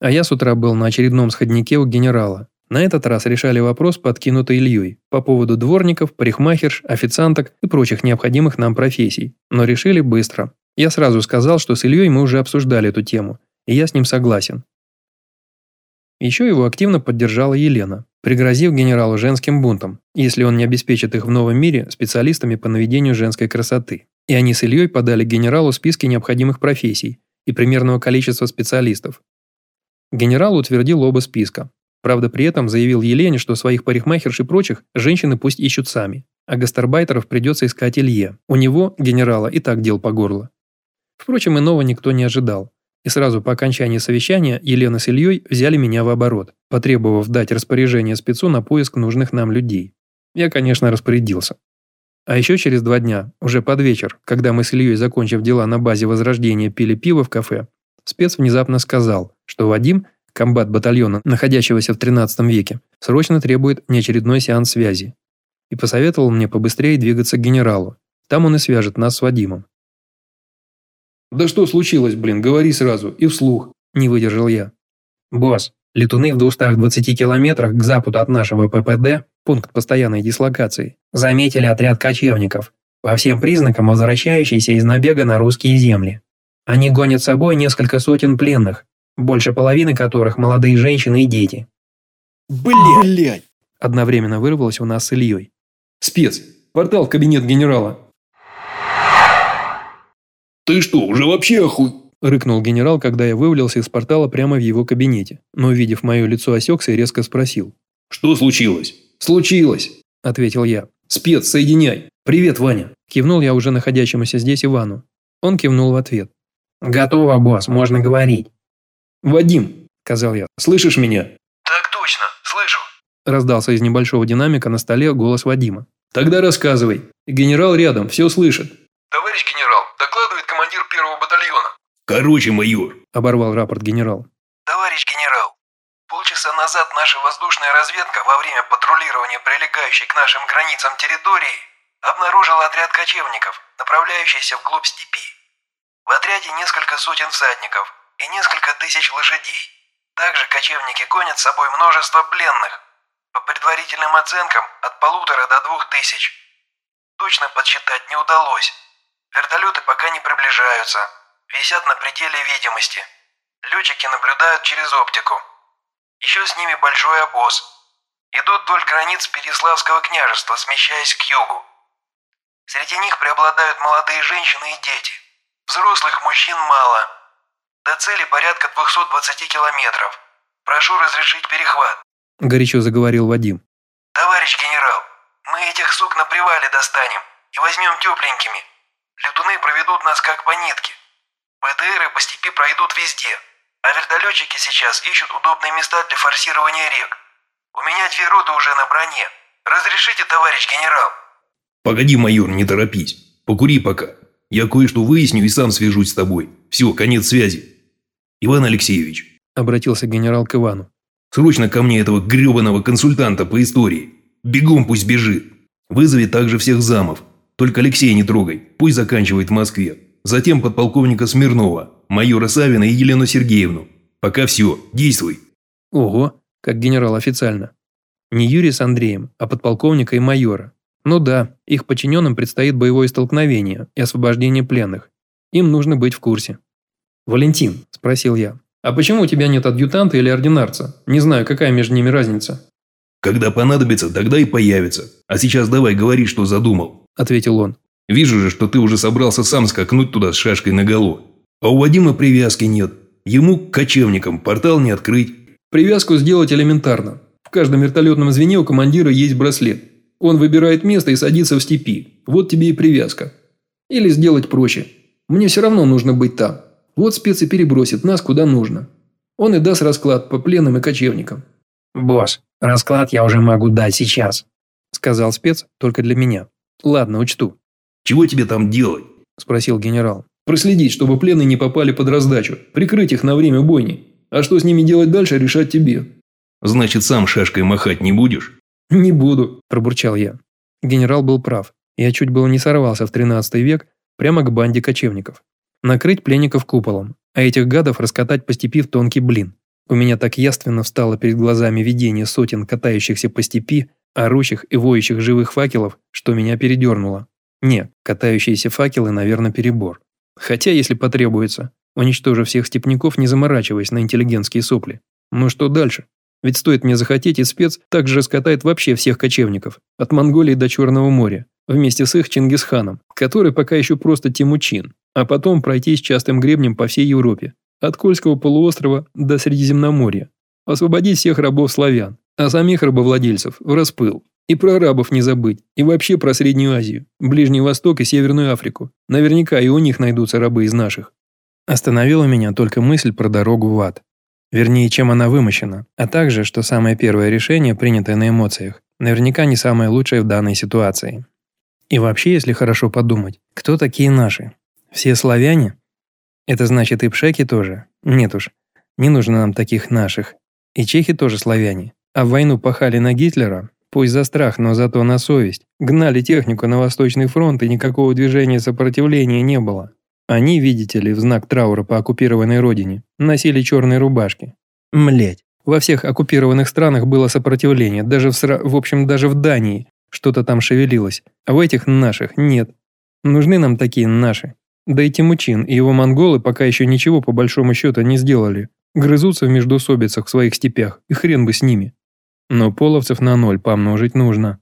А я с утра был на очередном сходнике у генерала. На этот раз решали вопрос, подкинутый Ильей, по поводу дворников, парикмахерш, официанток и прочих необходимых нам профессий. Но решили быстро. Я сразу сказал, что с Ильей мы уже обсуждали эту тему, и я с ним согласен. Еще его активно поддержала Елена, пригрозив генералу женским бунтом, если он не обеспечит их в новом мире специалистами по наведению женской красоты. И они с Ильей подали генералу списки необходимых профессий, и примерного количества специалистов. Генерал утвердил оба списка. Правда, при этом заявил Елене, что своих парикмахерш и прочих женщины пусть ищут сами, а гастарбайтеров придется искать Илье. У него, генерала, и так дел по горло. Впрочем, иного никто не ожидал. И сразу по окончании совещания Елена с Ильей взяли меня в оборот, потребовав дать распоряжение спецу на поиск нужных нам людей. Я, конечно, распорядился. А еще через два дня, уже под вечер, когда мы с Ильей, закончив дела на базе Возрождения, пили пиво в кафе, спец внезапно сказал, что Вадим, комбат батальона, находящегося в 13 веке, срочно требует неочередной сеанс связи. И посоветовал мне побыстрее двигаться к генералу. Там он и свяжет нас с Вадимом. «Да что случилось, блин, говори сразу, и вслух», – не выдержал я. «Босс, летуны в 220 километрах к западу от нашего ППД пункт постоянной дислокации, заметили отряд кочевников, по всем признакам возвращающийся из набега на русские земли. Они гонят с собой несколько сотен пленных, больше половины которых молодые женщины и дети. Блять! Одновременно вырвалось у нас с Ильей. «Спец! Портал в кабинет генерала!» «Ты что, уже вообще оху...» – рыкнул генерал, когда я вывалился из портала прямо в его кабинете, но, увидев мое лицо, осекся и резко спросил. «Что случилось?» «Случилось!» – ответил я. «Спец, соединяй! Привет, Ваня!» Кивнул я уже находящемуся здесь Ивану. Он кивнул в ответ. «Готово, босс, можно говорить». «Вадим», – сказал я, – «слышишь меня?» «Так точно, слышу». Раздался из небольшого динамика на столе голос Вадима. «Тогда рассказывай. Генерал рядом, все слышит». «Товарищ генерал, первого батальона». «Короче, майор», – оборвал рапорт генерал. «Товарищ генерал, полчаса назад наша воздушная разведка во время патрулирования прилегающей к нашим границам территории обнаружила отряд кочевников, направляющийся вглубь степи. В отряде несколько сотен всадников и несколько тысяч лошадей. Также кочевники гонят с собой множество пленных. По предварительным оценкам, от полутора до двух тысяч. Точно подсчитать не удалось. Вертолеты пока не приближаются, висят на пределе видимости. Летчики наблюдают через оптику. Еще с ними большой обоз. Идут вдоль границ Переславского княжества, смещаясь к югу. Среди них преобладают молодые женщины и дети. Взрослых мужчин мало. До цели порядка 220 километров. Прошу разрешить перехват. Горячо заговорил Вадим. Товарищ генерал, мы этих сук на привале достанем и возьмем тепленькими. Летуны проведут нас как по нитке. БТРы по степи пройдут везде, а вертолетчики сейчас ищут удобные места для форсирования рек. У меня две роты уже на броне. Разрешите, товарищ генерал? «Погоди, майор, не торопись. Покури пока. Я кое-что выясню и сам свяжусь с тобой. Все, конец связи. Иван Алексеевич». Обратился генерал к Ивану. «Срочно ко мне этого гребаного консультанта по истории. Бегом пусть бежит. Вызови также всех замов. Только Алексея не трогай. Пусть заканчивает в Москве. Затем подполковника Смирнова, майора Савина и Елену Сергеевну. Пока все. Действуй». Ого, как генерал официально. Не Юрий с Андреем, а подполковника и майора. Ну да, их подчиненным предстоит боевое столкновение и освобождение пленных. Им нужно быть в курсе. «Валентин», – спросил я, – «а почему у тебя нет адъютанта или ординарца? Не знаю, какая между ними разница». «Когда понадобится, тогда и появится. А сейчас давай говори, что задумал», – ответил он. «Вижу же, что ты уже собрался сам скакнуть туда с шашкой наголо. А у Вадима привязки нет. Ему кочевникам портал не открыть». «Привязку сделать элементарно. В каждом вертолетном звене у командира есть браслет. Он выбирает место и садится в степи. Вот тебе и привязка. Или сделать проще. Мне все равно нужно быть там. Вот спец и перебросит нас куда нужно. Он и даст расклад по пленным и кочевникам. «Босс, расклад я уже могу дать сейчас», – сказал спец только для меня. «Ладно, учту». «Чего тебе там делать?» – спросил генерал. «Проследить, чтобы пленные не попали под раздачу. Прикрыть их на время бойни. А что с ними делать дальше, решать тебе». «Значит, сам шашкой махать не будешь?» «Не буду», – пробурчал я. Генерал был прав. Я чуть было не сорвался в 13 век прямо к банде кочевников. Накрыть пленников куполом, а этих гадов раскатать по степи в тонкий блин. У меня так яственно встало перед глазами видение сотен катающихся по степи, орущих и воющих живых факелов, что меня передернуло. Не, катающиеся факелы, наверное, перебор. Хотя, если потребуется, уничтожив всех степняков, не заморачиваясь на интеллигентские сопли. Ну что дальше? Ведь стоит мне захотеть, и спец также раскатает вообще всех кочевников, от Монголии до Черного моря, вместе с их Чингисханом, который пока еще просто Тимучин, а потом пройтись частым гребнем по всей Европе, от Кольского полуострова до Средиземноморья, освободить всех рабов-славян, а самих рабовладельцев в распыл. И про арабов не забыть, и вообще про Среднюю Азию, Ближний Восток и Северную Африку. Наверняка и у них найдутся рабы из наших. Остановила меня только мысль про дорогу в ад. Вернее, чем она вымощена, а также, что самое первое решение, принятое на эмоциях, наверняка не самое лучшее в данной ситуации. И вообще, если хорошо подумать, кто такие наши? Все славяне? Это значит и пшеки тоже? Нет уж, не нужно нам таких наших. И чехи тоже славяне. А в войну пахали на Гитлера, пусть за страх, но зато на совесть. Гнали технику на Восточный фронт, и никакого движения сопротивления не было. Они, видите ли, в знак траура по оккупированной родине, носили черные рубашки. Млеть. Во всех оккупированных странах было сопротивление, даже в, сра... в общем, даже в Дании что-то там шевелилось, а в этих наших нет. Нужны нам такие наши. Да и Тимучин и его монголы пока еще ничего по большому счету не сделали. Грызутся в междоусобицах в своих степях, и хрен бы с ними. Но половцев на ноль помножить нужно.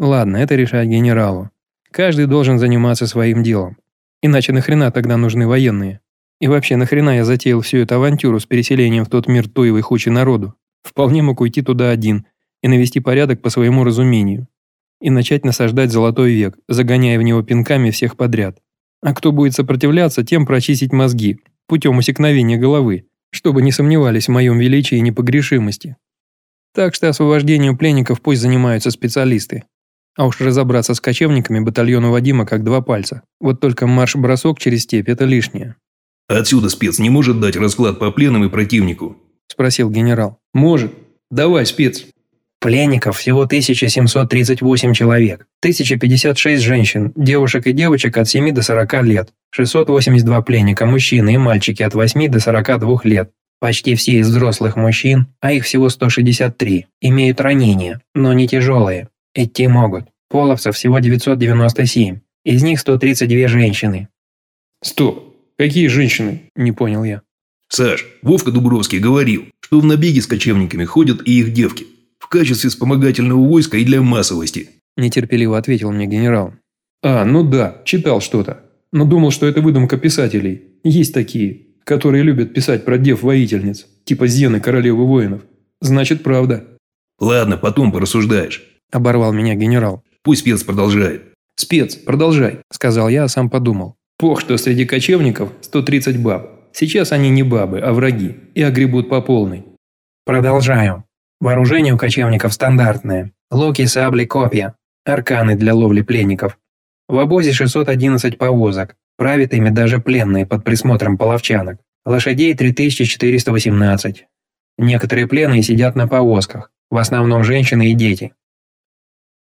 Ладно, это решать генералу. Каждый должен заниматься своим делом. Иначе нахрена тогда нужны военные? И вообще, нахрена я затеял всю эту авантюру с переселением в тот мир Тоевой хучи народу? Вполне мог уйти туда один и навести порядок по своему разумению. И начать насаждать золотой век, загоняя в него пинками всех подряд. А кто будет сопротивляться, тем прочистить мозги, путем усекновения головы, чтобы не сомневались в моем величии и непогрешимости. Так что освобождением пленников пусть занимаются специалисты. А уж разобраться с кочевниками батальону Вадима как два пальца. Вот только марш-бросок через степь – это лишнее. «Отсюда спец не может дать расклад по пленным и противнику?» – спросил генерал. «Может. Давай, спец». Пленников всего 1738 человек, 1056 женщин, девушек и девочек от 7 до 40 лет, 682 пленника, мужчины и мальчики от 8 до 42 лет. Почти все из взрослых мужчин, а их всего 163, имеют ранения, но не тяжелые. Идти могут. Половцев всего 997, из них 132 женщины. Стоп, какие женщины? Не понял я. Саш, Вовка Дубровский говорил, что в набеге с кочевниками ходят и их девки качестве вспомогательного войска и для массовости», – нетерпеливо ответил мне генерал. «А, ну да, читал что-то. Но думал, что это выдумка писателей. Есть такие, которые любят писать про дев-воительниц, типа Зены, королевы воинов. Значит, правда». «Ладно, потом порассуждаешь», – оборвал меня генерал. «Пусть спец продолжает». «Спец, продолжай», – сказал я, а сам подумал. «Пох, что среди кочевников 130 баб. Сейчас они не бабы, а враги, и огребут по полной». «Продолжаю», Вооружение у кочевников стандартное. Луки, сабли, копья. Арканы для ловли пленников. В обозе 611 повозок. Правят ими даже пленные под присмотром половчанок. Лошадей 3418. Некоторые пленные сидят на повозках. В основном женщины и дети.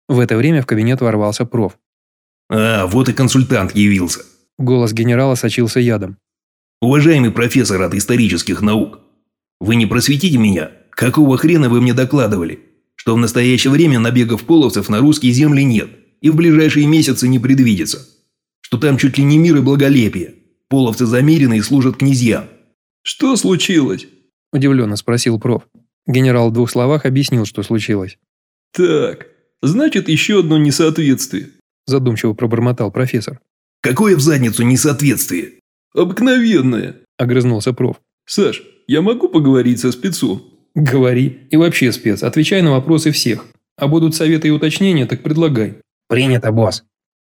В это время в кабинет ворвался проф. «А, вот и консультант явился». Голос генерала сочился ядом. «Уважаемый профессор от исторических наук, вы не просветите меня, Какого хрена вы мне докладывали? Что в настоящее время набегов половцев на русские земли нет и в ближайшие месяцы не предвидится. Что там чуть ли не мир и благолепие. Половцы замерены и служат князьям. Что случилось? Удивленно спросил проф. Генерал в двух словах объяснил, что случилось. Так, значит еще одно несоответствие. Задумчиво пробормотал профессор. Какое в задницу несоответствие? Обыкновенное, огрызнулся проф. Саш, я могу поговорить со спецом? Говори. И вообще, спец, отвечай на вопросы всех. А будут советы и уточнения, так предлагай. Принято, босс.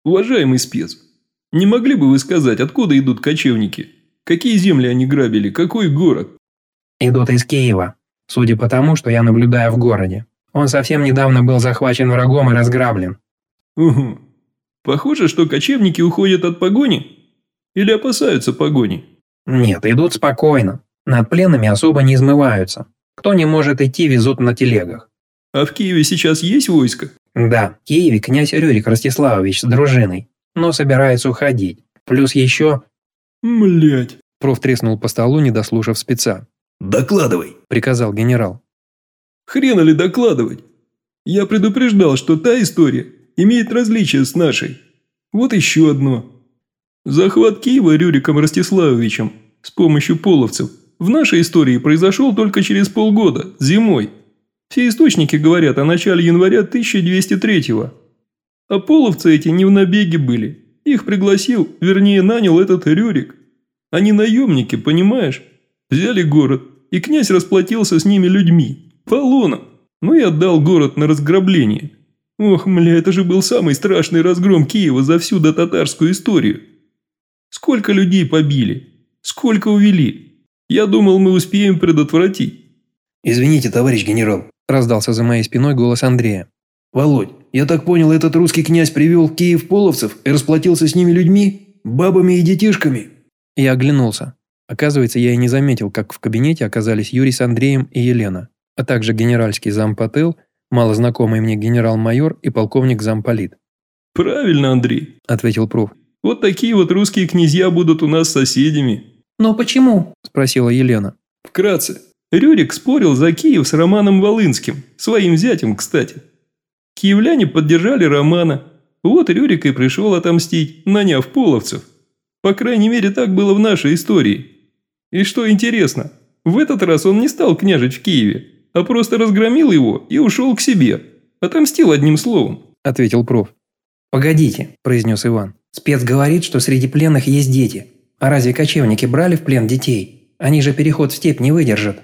Уважаемый спец, не могли бы вы сказать, откуда идут кочевники? Какие земли они грабили? Какой город? Идут из Киева. Судя по тому, что я наблюдаю в городе. Он совсем недавно был захвачен врагом и разграблен. Угу. Похоже, что кочевники уходят от погони? Или опасаются погони? Нет, идут спокойно. Над пленами особо не измываются. Кто не может идти, везут на телегах. А в Киеве сейчас есть войско? Да, в Киеве князь Рюрик Ростиславович с дружиной, но собирается уходить. Плюс еще... Млять. Проф треснул по столу, не дослушав спеца. «Докладывай», – приказал генерал. «Хрена ли докладывать? Я предупреждал, что та история имеет различия с нашей. Вот еще одно. Захват Киева Рюриком Ростиславовичем с помощью половцев – в нашей истории произошел только через полгода, зимой. Все источники говорят о начале января 1203-го. А половцы эти не в набеге были. Их пригласил, вернее нанял этот Рюрик. Они наемники, понимаешь? Взяли город, и князь расплатился с ними людьми, полоном. Ну и отдал город на разграбление. Ох, мля, это же был самый страшный разгром Киева за всю дотатарскую историю. Сколько людей побили, сколько увели. Я думал, мы успеем предотвратить». «Извините, товарищ генерал», – раздался за моей спиной голос Андрея. «Володь, я так понял, этот русский князь привел в Киев половцев и расплатился с ними людьми, бабами и детишками?» Я оглянулся. Оказывается, я и не заметил, как в кабинете оказались Юрий с Андреем и Елена, а также генеральский зампотел, малознакомый мне генерал-майор и полковник замполит. «Правильно, Андрей», – ответил проф. «Вот такие вот русские князья будут у нас соседями». «Но почему?» – спросила Елена. «Вкратце. Рюрик спорил за Киев с Романом Волынским, своим зятем, кстати. Киевляне поддержали Романа. Вот Рюрик и пришел отомстить, наняв половцев. По крайней мере, так было в нашей истории. И что интересно, в этот раз он не стал княжить в Киеве, а просто разгромил его и ушел к себе. Отомстил одним словом», – ответил проф. «Погодите», – произнес Иван. «Спец говорит, что среди пленных есть дети. А разве кочевники брали в плен детей? Они же переход в степь не выдержат».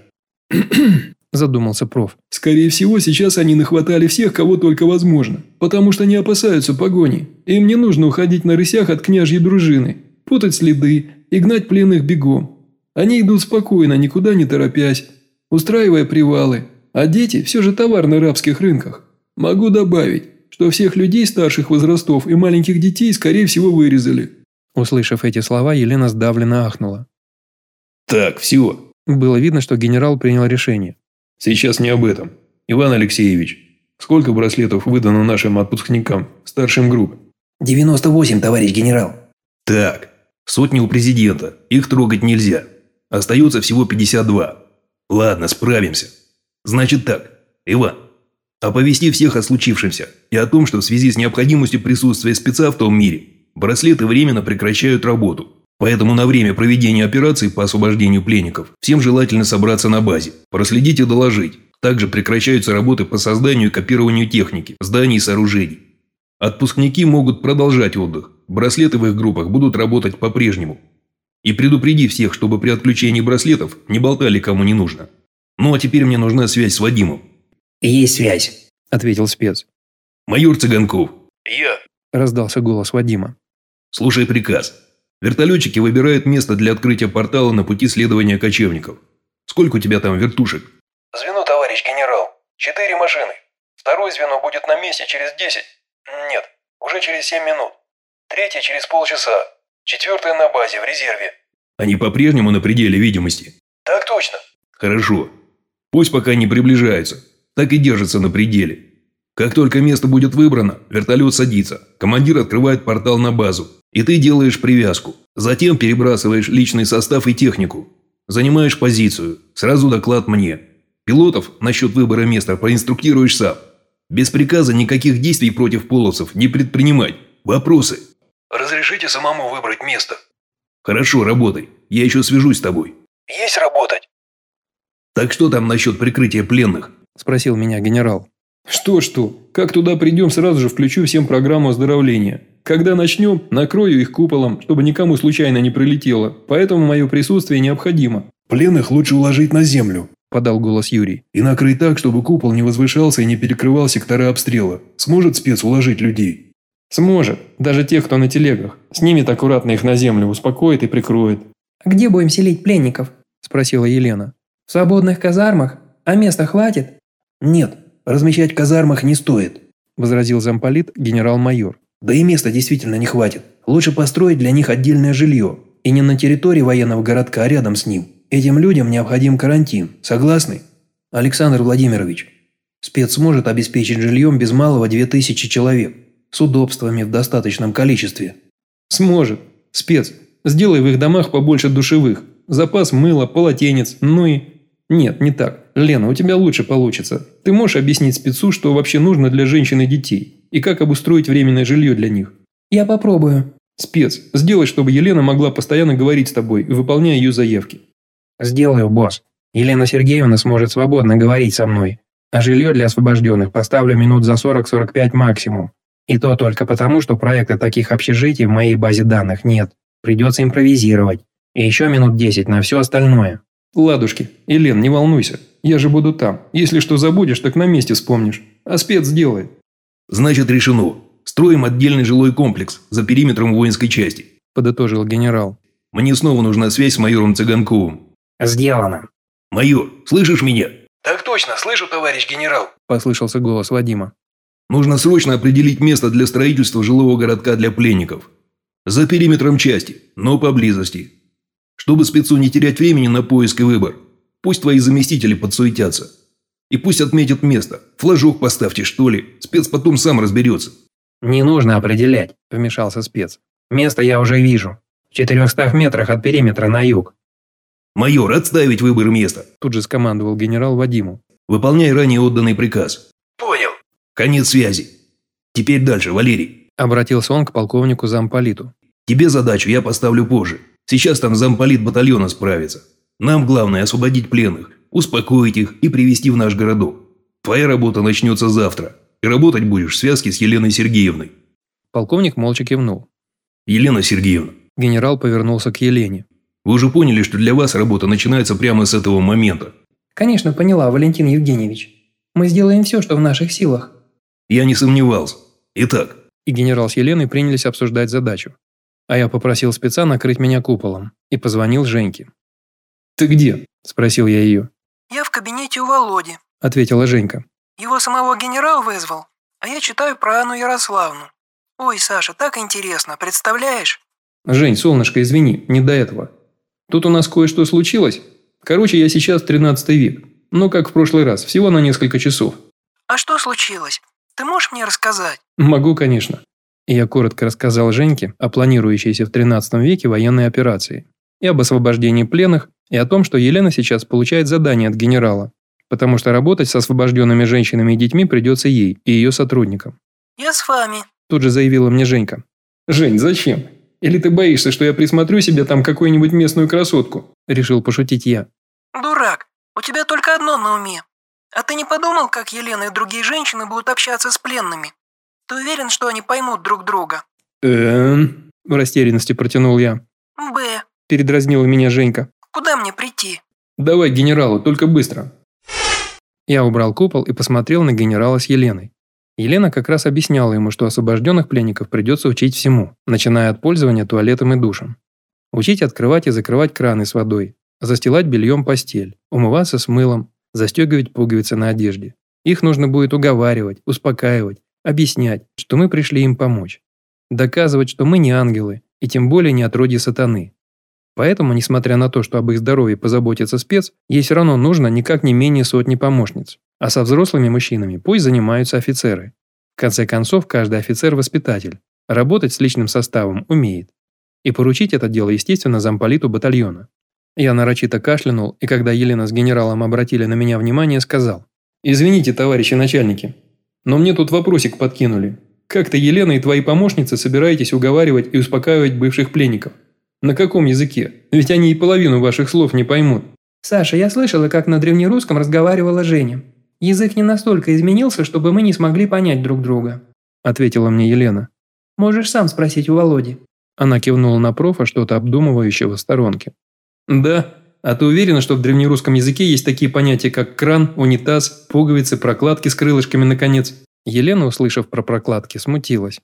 Задумался проф. «Скорее всего, сейчас они нахватали всех, кого только возможно, потому что не опасаются погони. Им не нужно уходить на рысях от княжьей дружины, путать следы и гнать пленных бегом. Они идут спокойно, никуда не торопясь, устраивая привалы, а дети все же товар на рабских рынках. Могу добавить, что всех людей старших возрастов и маленьких детей, скорее всего, вырезали». Услышав эти слова, Елена сдавленно ахнула. «Так, все». Было видно, что генерал принял решение. Сейчас не об этом. Иван Алексеевич, сколько браслетов выдано нашим отпускникам, старшим групп? 98, товарищ генерал. Так, сотни у президента, их трогать нельзя. Остается всего 52. Ладно, справимся. Значит так, Иван, оповести всех о случившемся и о том, что в связи с необходимостью присутствия спеца в том мире, браслеты временно прекращают работу. Поэтому на время проведения операции по освобождению пленников всем желательно собраться на базе, проследить и доложить. Также прекращаются работы по созданию и копированию техники, зданий и сооружений. Отпускники могут продолжать отдых, браслеты в их группах будут работать по-прежнему. И предупреди всех, чтобы при отключении браслетов не болтали кому не нужно. Ну а теперь мне нужна связь с Вадимом. «Есть связь», – ответил спец. «Майор Цыганков». «Я», – раздался голос Вадима. «Слушай приказ. Вертолетчики выбирают место для открытия портала на пути следования кочевников. Сколько у тебя там вертушек? Звено, товарищ генерал. Четыре машины. Второе звено будет на месте через десять. Нет, уже через семь минут. Третье через полчаса. Четвертое на базе, в резерве. Они по-прежнему на пределе видимости? Так точно. Хорошо. Пусть пока не приближаются. Так и держатся на пределе. Как только место будет выбрано, вертолет садится. Командир открывает портал на базу. И ты делаешь привязку. Затем перебрасываешь личный состав и технику. Занимаешь позицию. Сразу доклад мне. Пилотов насчет выбора места проинструктируешь сам. Без приказа никаких действий против полосов не предпринимать. Вопросы? Разрешите самому выбрать место. Хорошо, работай. Я еще свяжусь с тобой. Есть работать. Так что там насчет прикрытия пленных? Спросил меня генерал. Что-что, как туда придем, сразу же включу всем программу оздоровления. Когда начнем, накрою их куполом, чтобы никому случайно не прилетело, поэтому мое присутствие необходимо». «Пленных лучше уложить на землю», – подал голос Юрий. «И накрыть так, чтобы купол не возвышался и не перекрывал сектора обстрела. Сможет спец уложить людей?» «Сможет. Даже тех, кто на телегах. Снимет аккуратно их на землю, успокоит и прикроет». «А где будем селить пленников?» – спросила Елена. «В свободных казармах? А места хватит?» «Нет, размещать в казармах не стоит», – возразил замполит генерал-майор. Да и места действительно не хватит. Лучше построить для них отдельное жилье. И не на территории военного городка, а рядом с ним. Этим людям необходим карантин. Согласны? Александр Владимирович, спец сможет обеспечить жильем без малого 2000 человек. С удобствами в достаточном количестве. Сможет. Спец, сделай в их домах побольше душевых. Запас мыла, полотенец, ну и... Нет, не так. Лена, у тебя лучше получится. Ты можешь объяснить спецу, что вообще нужно для женщин и детей? и как обустроить временное жилье для них. Я попробую. Спец, сделай, чтобы Елена могла постоянно говорить с тобой, выполняя ее заявки. Сделаю, босс. Елена Сергеевна сможет свободно говорить со мной. А жилье для освобожденных поставлю минут за 40-45 максимум. И то только потому, что проекта таких общежитий в моей базе данных нет. Придется импровизировать. И еще минут 10 на все остальное. Ладушки. Елен, не волнуйся. Я же буду там. Если что забудешь, так на месте вспомнишь. А спец сделает. «Значит, решено. Строим отдельный жилой комплекс за периметром воинской части», – подытожил генерал. «Мне снова нужна связь с майором Цыганковым». «Сделано». «Майор, слышишь меня?» «Так точно, слышу, товарищ генерал», – послышался голос Вадима. «Нужно срочно определить место для строительства жилого городка для пленников. За периметром части, но поблизости. Чтобы спецу не терять времени на поиск и выбор, пусть твои заместители подсуетятся». И пусть отметят место. Флажок поставьте, что ли. Спец потом сам разберется». «Не нужно определять», – вмешался спец. «Место я уже вижу. В 400 метрах от периметра на юг». «Майор, отставить выбор места», – тут же скомандовал генерал Вадиму. «Выполняй ранее отданный приказ». «Понял». «Конец связи. Теперь дальше, Валерий». Обратился он к полковнику замполиту. «Тебе задачу я поставлю позже. Сейчас там замполит батальона справится. Нам главное освободить пленных. успокоить их и привести в наш городок. Твоя работа начнется завтра, и работать будешь в связке с Еленой Сергеевной». Полковник молча кивнул. «Елена Сергеевна». Генерал повернулся к Елене. «Вы уже поняли, что для вас работа начинается прямо с этого момента?» «Конечно, поняла, Валентин Евгеньевич. Мы сделаем все, что в наших силах». «Я не сомневался. Итак». И генерал с Еленой принялись обсуждать задачу. А я попросил спеца накрыть меня куполом и позвонил Женьке. «Ты где?» – спросил я ее. «Я в кабинете у Володи», – ответила Женька. «Его самого генерал вызвал, а я читаю про Анну Ярославну. Ой, Саша, так интересно, представляешь?» «Жень, солнышко, извини, не до этого. Тут у нас кое-что случилось. Короче, я сейчас 13 век. Ну, как в прошлый раз, всего на несколько часов». «А что случилось? Ты можешь мне рассказать?» «Могу, конечно». И я коротко рассказал Женьке о планирующейся в 13 веке военной операции и об освобождении пленных, и о том, что Елена сейчас получает задание от генерала, потому что работать с освобожденными женщинами и детьми придется ей и ее сотрудникам. «Я с вами», – тут же заявила мне Женька. «Жень, зачем? Или ты боишься, что я присмотрю себе там какую-нибудь местную красотку?» – решил пошутить я. «Дурак, у тебя только одно на уме. А ты не подумал, как Елена и другие женщины будут общаться с пленными? Ты уверен, что они поймут друг друга?» «Эм...» – в растерянности протянул я. «Б», – передразнила меня Женька. Куда мне прийти?» «Давай генералу, только быстро». Я убрал купол и посмотрел на генерала с Еленой. Елена как раз объясняла ему, что освобожденных пленников придется учить всему, начиная от пользования туалетом и душем. Учить открывать и закрывать краны с водой, застилать бельем постель, умываться с мылом, застегивать пуговицы на одежде. Их нужно будет уговаривать, успокаивать, объяснять, что мы пришли им помочь. Доказывать, что мы не ангелы, и тем более не отродье сатаны, Поэтому, несмотря на то, что об их здоровье позаботится спец, ей все равно нужно никак не менее сотни помощниц. А со взрослыми мужчинами пусть занимаются офицеры. В конце концов, каждый офицер – воспитатель. Работать с личным составом умеет. И поручить это дело, естественно, замполиту батальона. Я нарочито кашлянул, и когда Елена с генералом обратили на меня внимание, сказал. «Извините, товарищи начальники, но мне тут вопросик подкинули. Как ты, Елена, и твои помощницы собираетесь уговаривать и успокаивать бывших пленников?» На каком языке? Ведь они и половину ваших слов не поймут. Саша, я слышала, как на древнерусском разговаривала Женя. Язык не настолько изменился, чтобы мы не смогли понять друг друга. Ответила мне Елена. Можешь сам спросить у Володи. Она кивнула на профа, что-то обдумывающего в сторонке. Да, а ты уверена, что в древнерусском языке есть такие понятия, как кран, унитаз, пуговицы, прокладки с крылышками, наконец? Елена, услышав про прокладки, смутилась.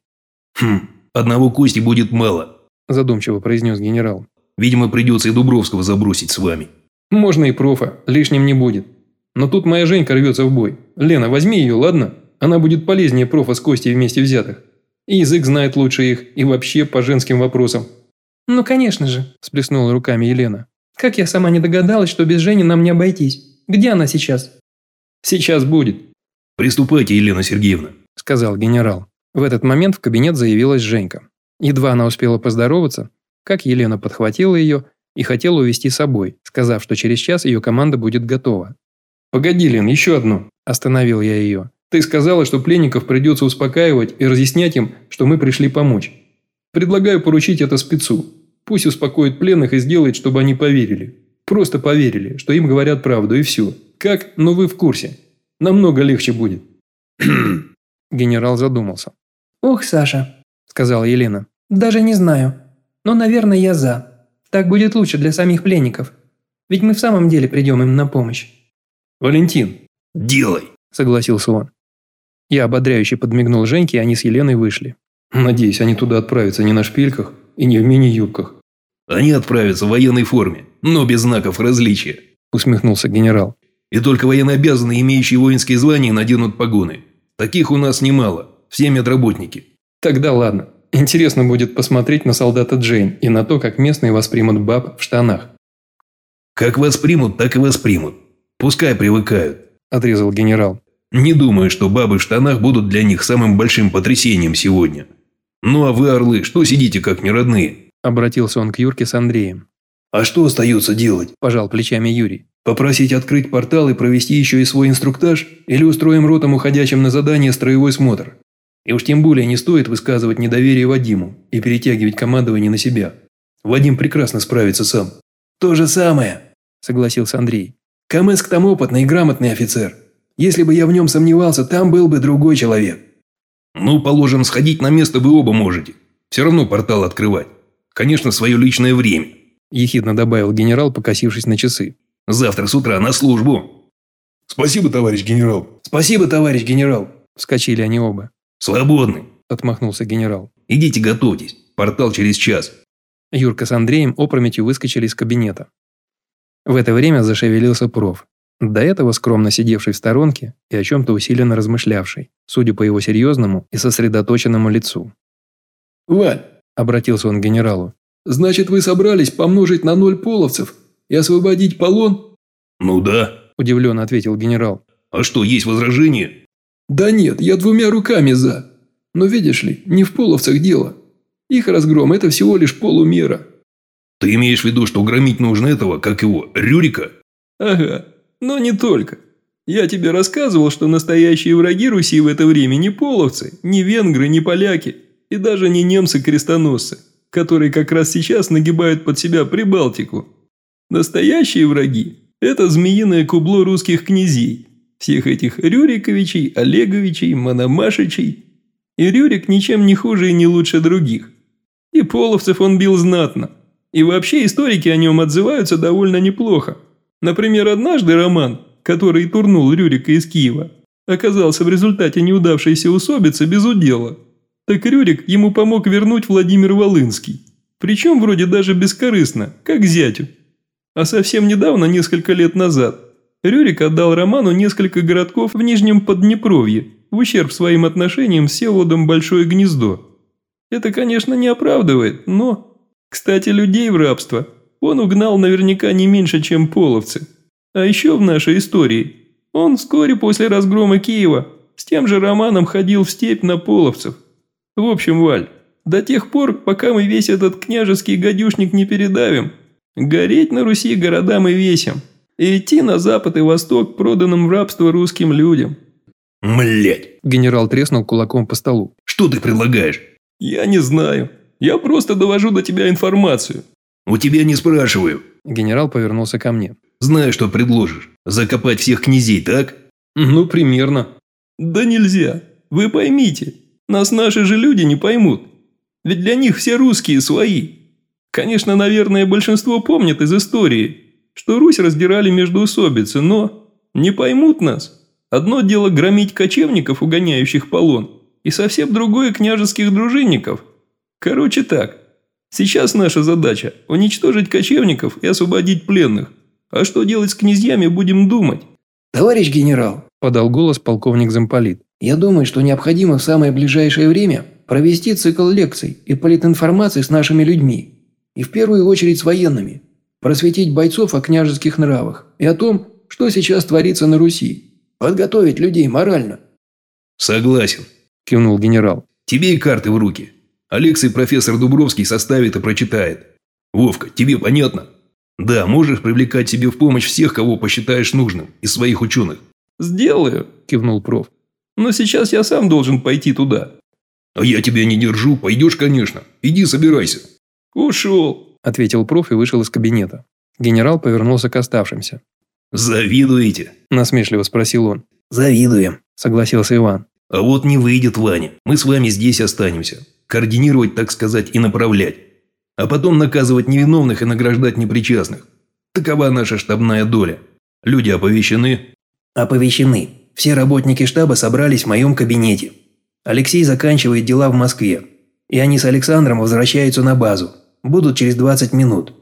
«Хм, одного Кости будет мало задумчиво произнес генерал. «Видимо, придется и Дубровского забросить с вами». «Можно и профа, лишним не будет. Но тут моя Женька рвется в бой. Лена, возьми ее, ладно? Она будет полезнее профа с Костей вместе взятых. И язык знает лучше их, и вообще по женским вопросам». «Ну, конечно же», – всплеснула руками Елена. «Как я сама не догадалась, что без Жени нам не обойтись. Где она сейчас?» «Сейчас будет». «Приступайте, Елена Сергеевна», – сказал генерал. В этот момент в кабинет заявилась Женька. Едва она успела поздороваться, как Елена подхватила ее и хотела увести с собой, сказав, что через час ее команда будет готова. «Погоди, Лен, еще одно!» – остановил я ее. «Ты сказала, что пленников придется успокаивать и разъяснять им, что мы пришли помочь. Предлагаю поручить это спецу. Пусть успокоит пленных и сделает, чтобы они поверили. Просто поверили, что им говорят правду и все. Как? Ну вы в курсе. Намного легче будет». Генерал задумался. «Ох, Саша, сказала Елена. «Даже не знаю. Но, наверное, я за. Так будет лучше для самих пленников. Ведь мы в самом деле придем им на помощь». «Валентин!» «Делай!» – согласился он. Я ободряюще подмигнул Женьке, и они с Еленой вышли. «Надеюсь, они туда отправятся не на шпильках и не в мини-юбках». «Они отправятся в военной форме, но без знаков различия», – усмехнулся генерал. «И только военнообязанные, имеющие воинские звания, наденут погоны. Таких у нас немало, все медработники. Тогда ладно. Интересно будет посмотреть на солдата Джейн и на то, как местные воспримут баб в штанах. «Как воспримут, так и воспримут. Пускай привыкают», – отрезал генерал. «Не думаю, что бабы в штанах будут для них самым большим потрясением сегодня. Ну а вы, орлы, что сидите как неродные?» – обратился он к Юрке с Андреем. «А что остается делать?» – пожал плечами Юрий. «Попросить открыть портал и провести еще и свой инструктаж? Или устроим ротам, уходящим на задание, строевой смотр? И уж тем более не стоит высказывать недоверие Вадиму и перетягивать командование на себя. Вадим прекрасно справится сам. «То же самое», – согласился Андрей. Камеск там опытный и грамотный офицер. Если бы я в нем сомневался, там был бы другой человек». «Ну, положим, сходить на место вы оба можете. Все равно портал открывать. Конечно, свое личное время», – ехидно добавил генерал, покосившись на часы. «Завтра с утра на службу». «Спасибо, товарищ генерал». «Спасибо, товарищ генерал». Вскочили они оба. «Свободны», – отмахнулся генерал. «Идите готовьтесь. Портал через час». Юрка с Андреем опрометью выскочили из кабинета. В это время зашевелился проф. До этого скромно сидевший в сторонке и о чем-то усиленно размышлявший, судя по его серьезному и сосредоточенному лицу. «Валь», – обратился он к генералу, – «значит, вы собрались помножить на ноль половцев и освободить полон?» «Ну да», – удивленно ответил генерал. «А что, есть возражения?» «Да нет, я двумя руками за. Но видишь ли, не в половцах дело. Их разгром – это всего лишь полумера». «Ты имеешь в виду, что громить нужно этого, как его, Рюрика?» «Ага, но не только. Я тебе рассказывал, что настоящие враги Руси в это время не половцы, не венгры, не поляки и даже не немцы-крестоносцы, которые как раз сейчас нагибают под себя Прибалтику. Настоящие враги – это змеиное кубло русских князей, всех этих Рюриковичей, Олеговичей, Мономашичей. И Рюрик ничем не хуже и не лучше других. И половцев он бил знатно. И вообще историки о нем отзываются довольно неплохо. Например, однажды Роман, который турнул Рюрика из Киева, оказался в результате неудавшейся усобицы без удела. Так Рюрик ему помог вернуть Владимир Волынский. Причем вроде даже бескорыстно, как зятю. А совсем недавно, несколько лет назад, Рюрик отдал Роману несколько городков в Нижнем Поднепровье в ущерб своим отношениям с Селодом Большое Гнездо. Это, конечно, не оправдывает, но... Кстати, людей в рабство он угнал наверняка не меньше, чем половцы. А еще в нашей истории он вскоре после разгрома Киева с тем же Романом ходил в степь на половцев – в общем, Валь, до тех пор, пока мы весь этот княжеский гадюшник не передавим, гореть на Руси городам и весям, и идти на запад и восток проданным в рабство русским людям». «Млять!» – генерал треснул кулаком по столу. «Что ты предлагаешь?» «Я не знаю. Я просто довожу до тебя информацию». «У тебя не спрашиваю». Генерал повернулся ко мне. «Знаю, что предложишь. Закопать всех князей, так?» «Ну, примерно». «Да нельзя. Вы поймите, нас наши же люди не поймут. Ведь для них все русские свои. Конечно, наверное, большинство помнят из истории, что Русь раздирали между усобицы, но не поймут нас. Одно дело громить кочевников, угоняющих полон, и совсем другое княжеских дружинников. Короче так, сейчас наша задача – уничтожить кочевников и освободить пленных. А что делать с князьями, будем думать. «Товарищ генерал», – подал голос полковник Замполит. Я думаю, что необходимо в самое ближайшее время провести цикл лекций и политинформации с нашими людьми, и в первую очередь с военными, просветить бойцов о княжеских нравах и о том, что сейчас творится на Руси, подготовить людей морально». «Согласен», – кивнул генерал. «Тебе и карты в руки. Алексей профессор Дубровский составит и прочитает. Вовка, тебе понятно?» «Да, можешь привлекать себе в помощь всех, кого посчитаешь нужным, из своих ученых». «Сделаю», – кивнул проф. Но сейчас я сам должен пойти туда». «А я тебя не держу. Пойдешь, конечно. Иди собирайся». «Ушел», – ответил проф и вышел из кабинета. Генерал повернулся к оставшимся. «Завидуете?» – насмешливо спросил он. «Завидуем», – согласился Иван. «А вот не выйдет, Ваня. Мы с вами здесь останемся. Координировать, так сказать, и направлять. А потом наказывать невиновных и награждать непричастных. Такова наша штабная доля. Люди оповещены?» «Оповещены», все работники штаба собрались в моем кабинете. Алексей заканчивает дела в Москве. И они с Александром возвращаются на базу. Будут через 20 минут.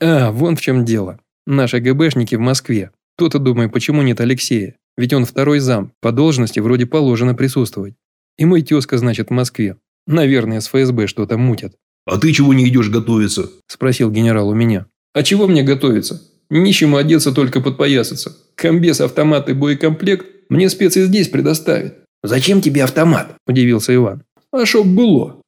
А, вон в чем дело. Наши ГБшники в Москве. Кто-то думает, почему нет Алексея? Ведь он второй зам, по должности вроде положено присутствовать. И мой тезка, значит, в Москве. Наверное, с ФСБ что-то мутят. «А ты чего не идешь готовиться?» – спросил генерал у меня. «А чего мне готовиться? Нищему одеться только подпоясаться. Комбез, автомат и боекомплект мне спецы здесь предоставят». «Зачем тебе автомат?» – удивился Иван. «А чтоб было.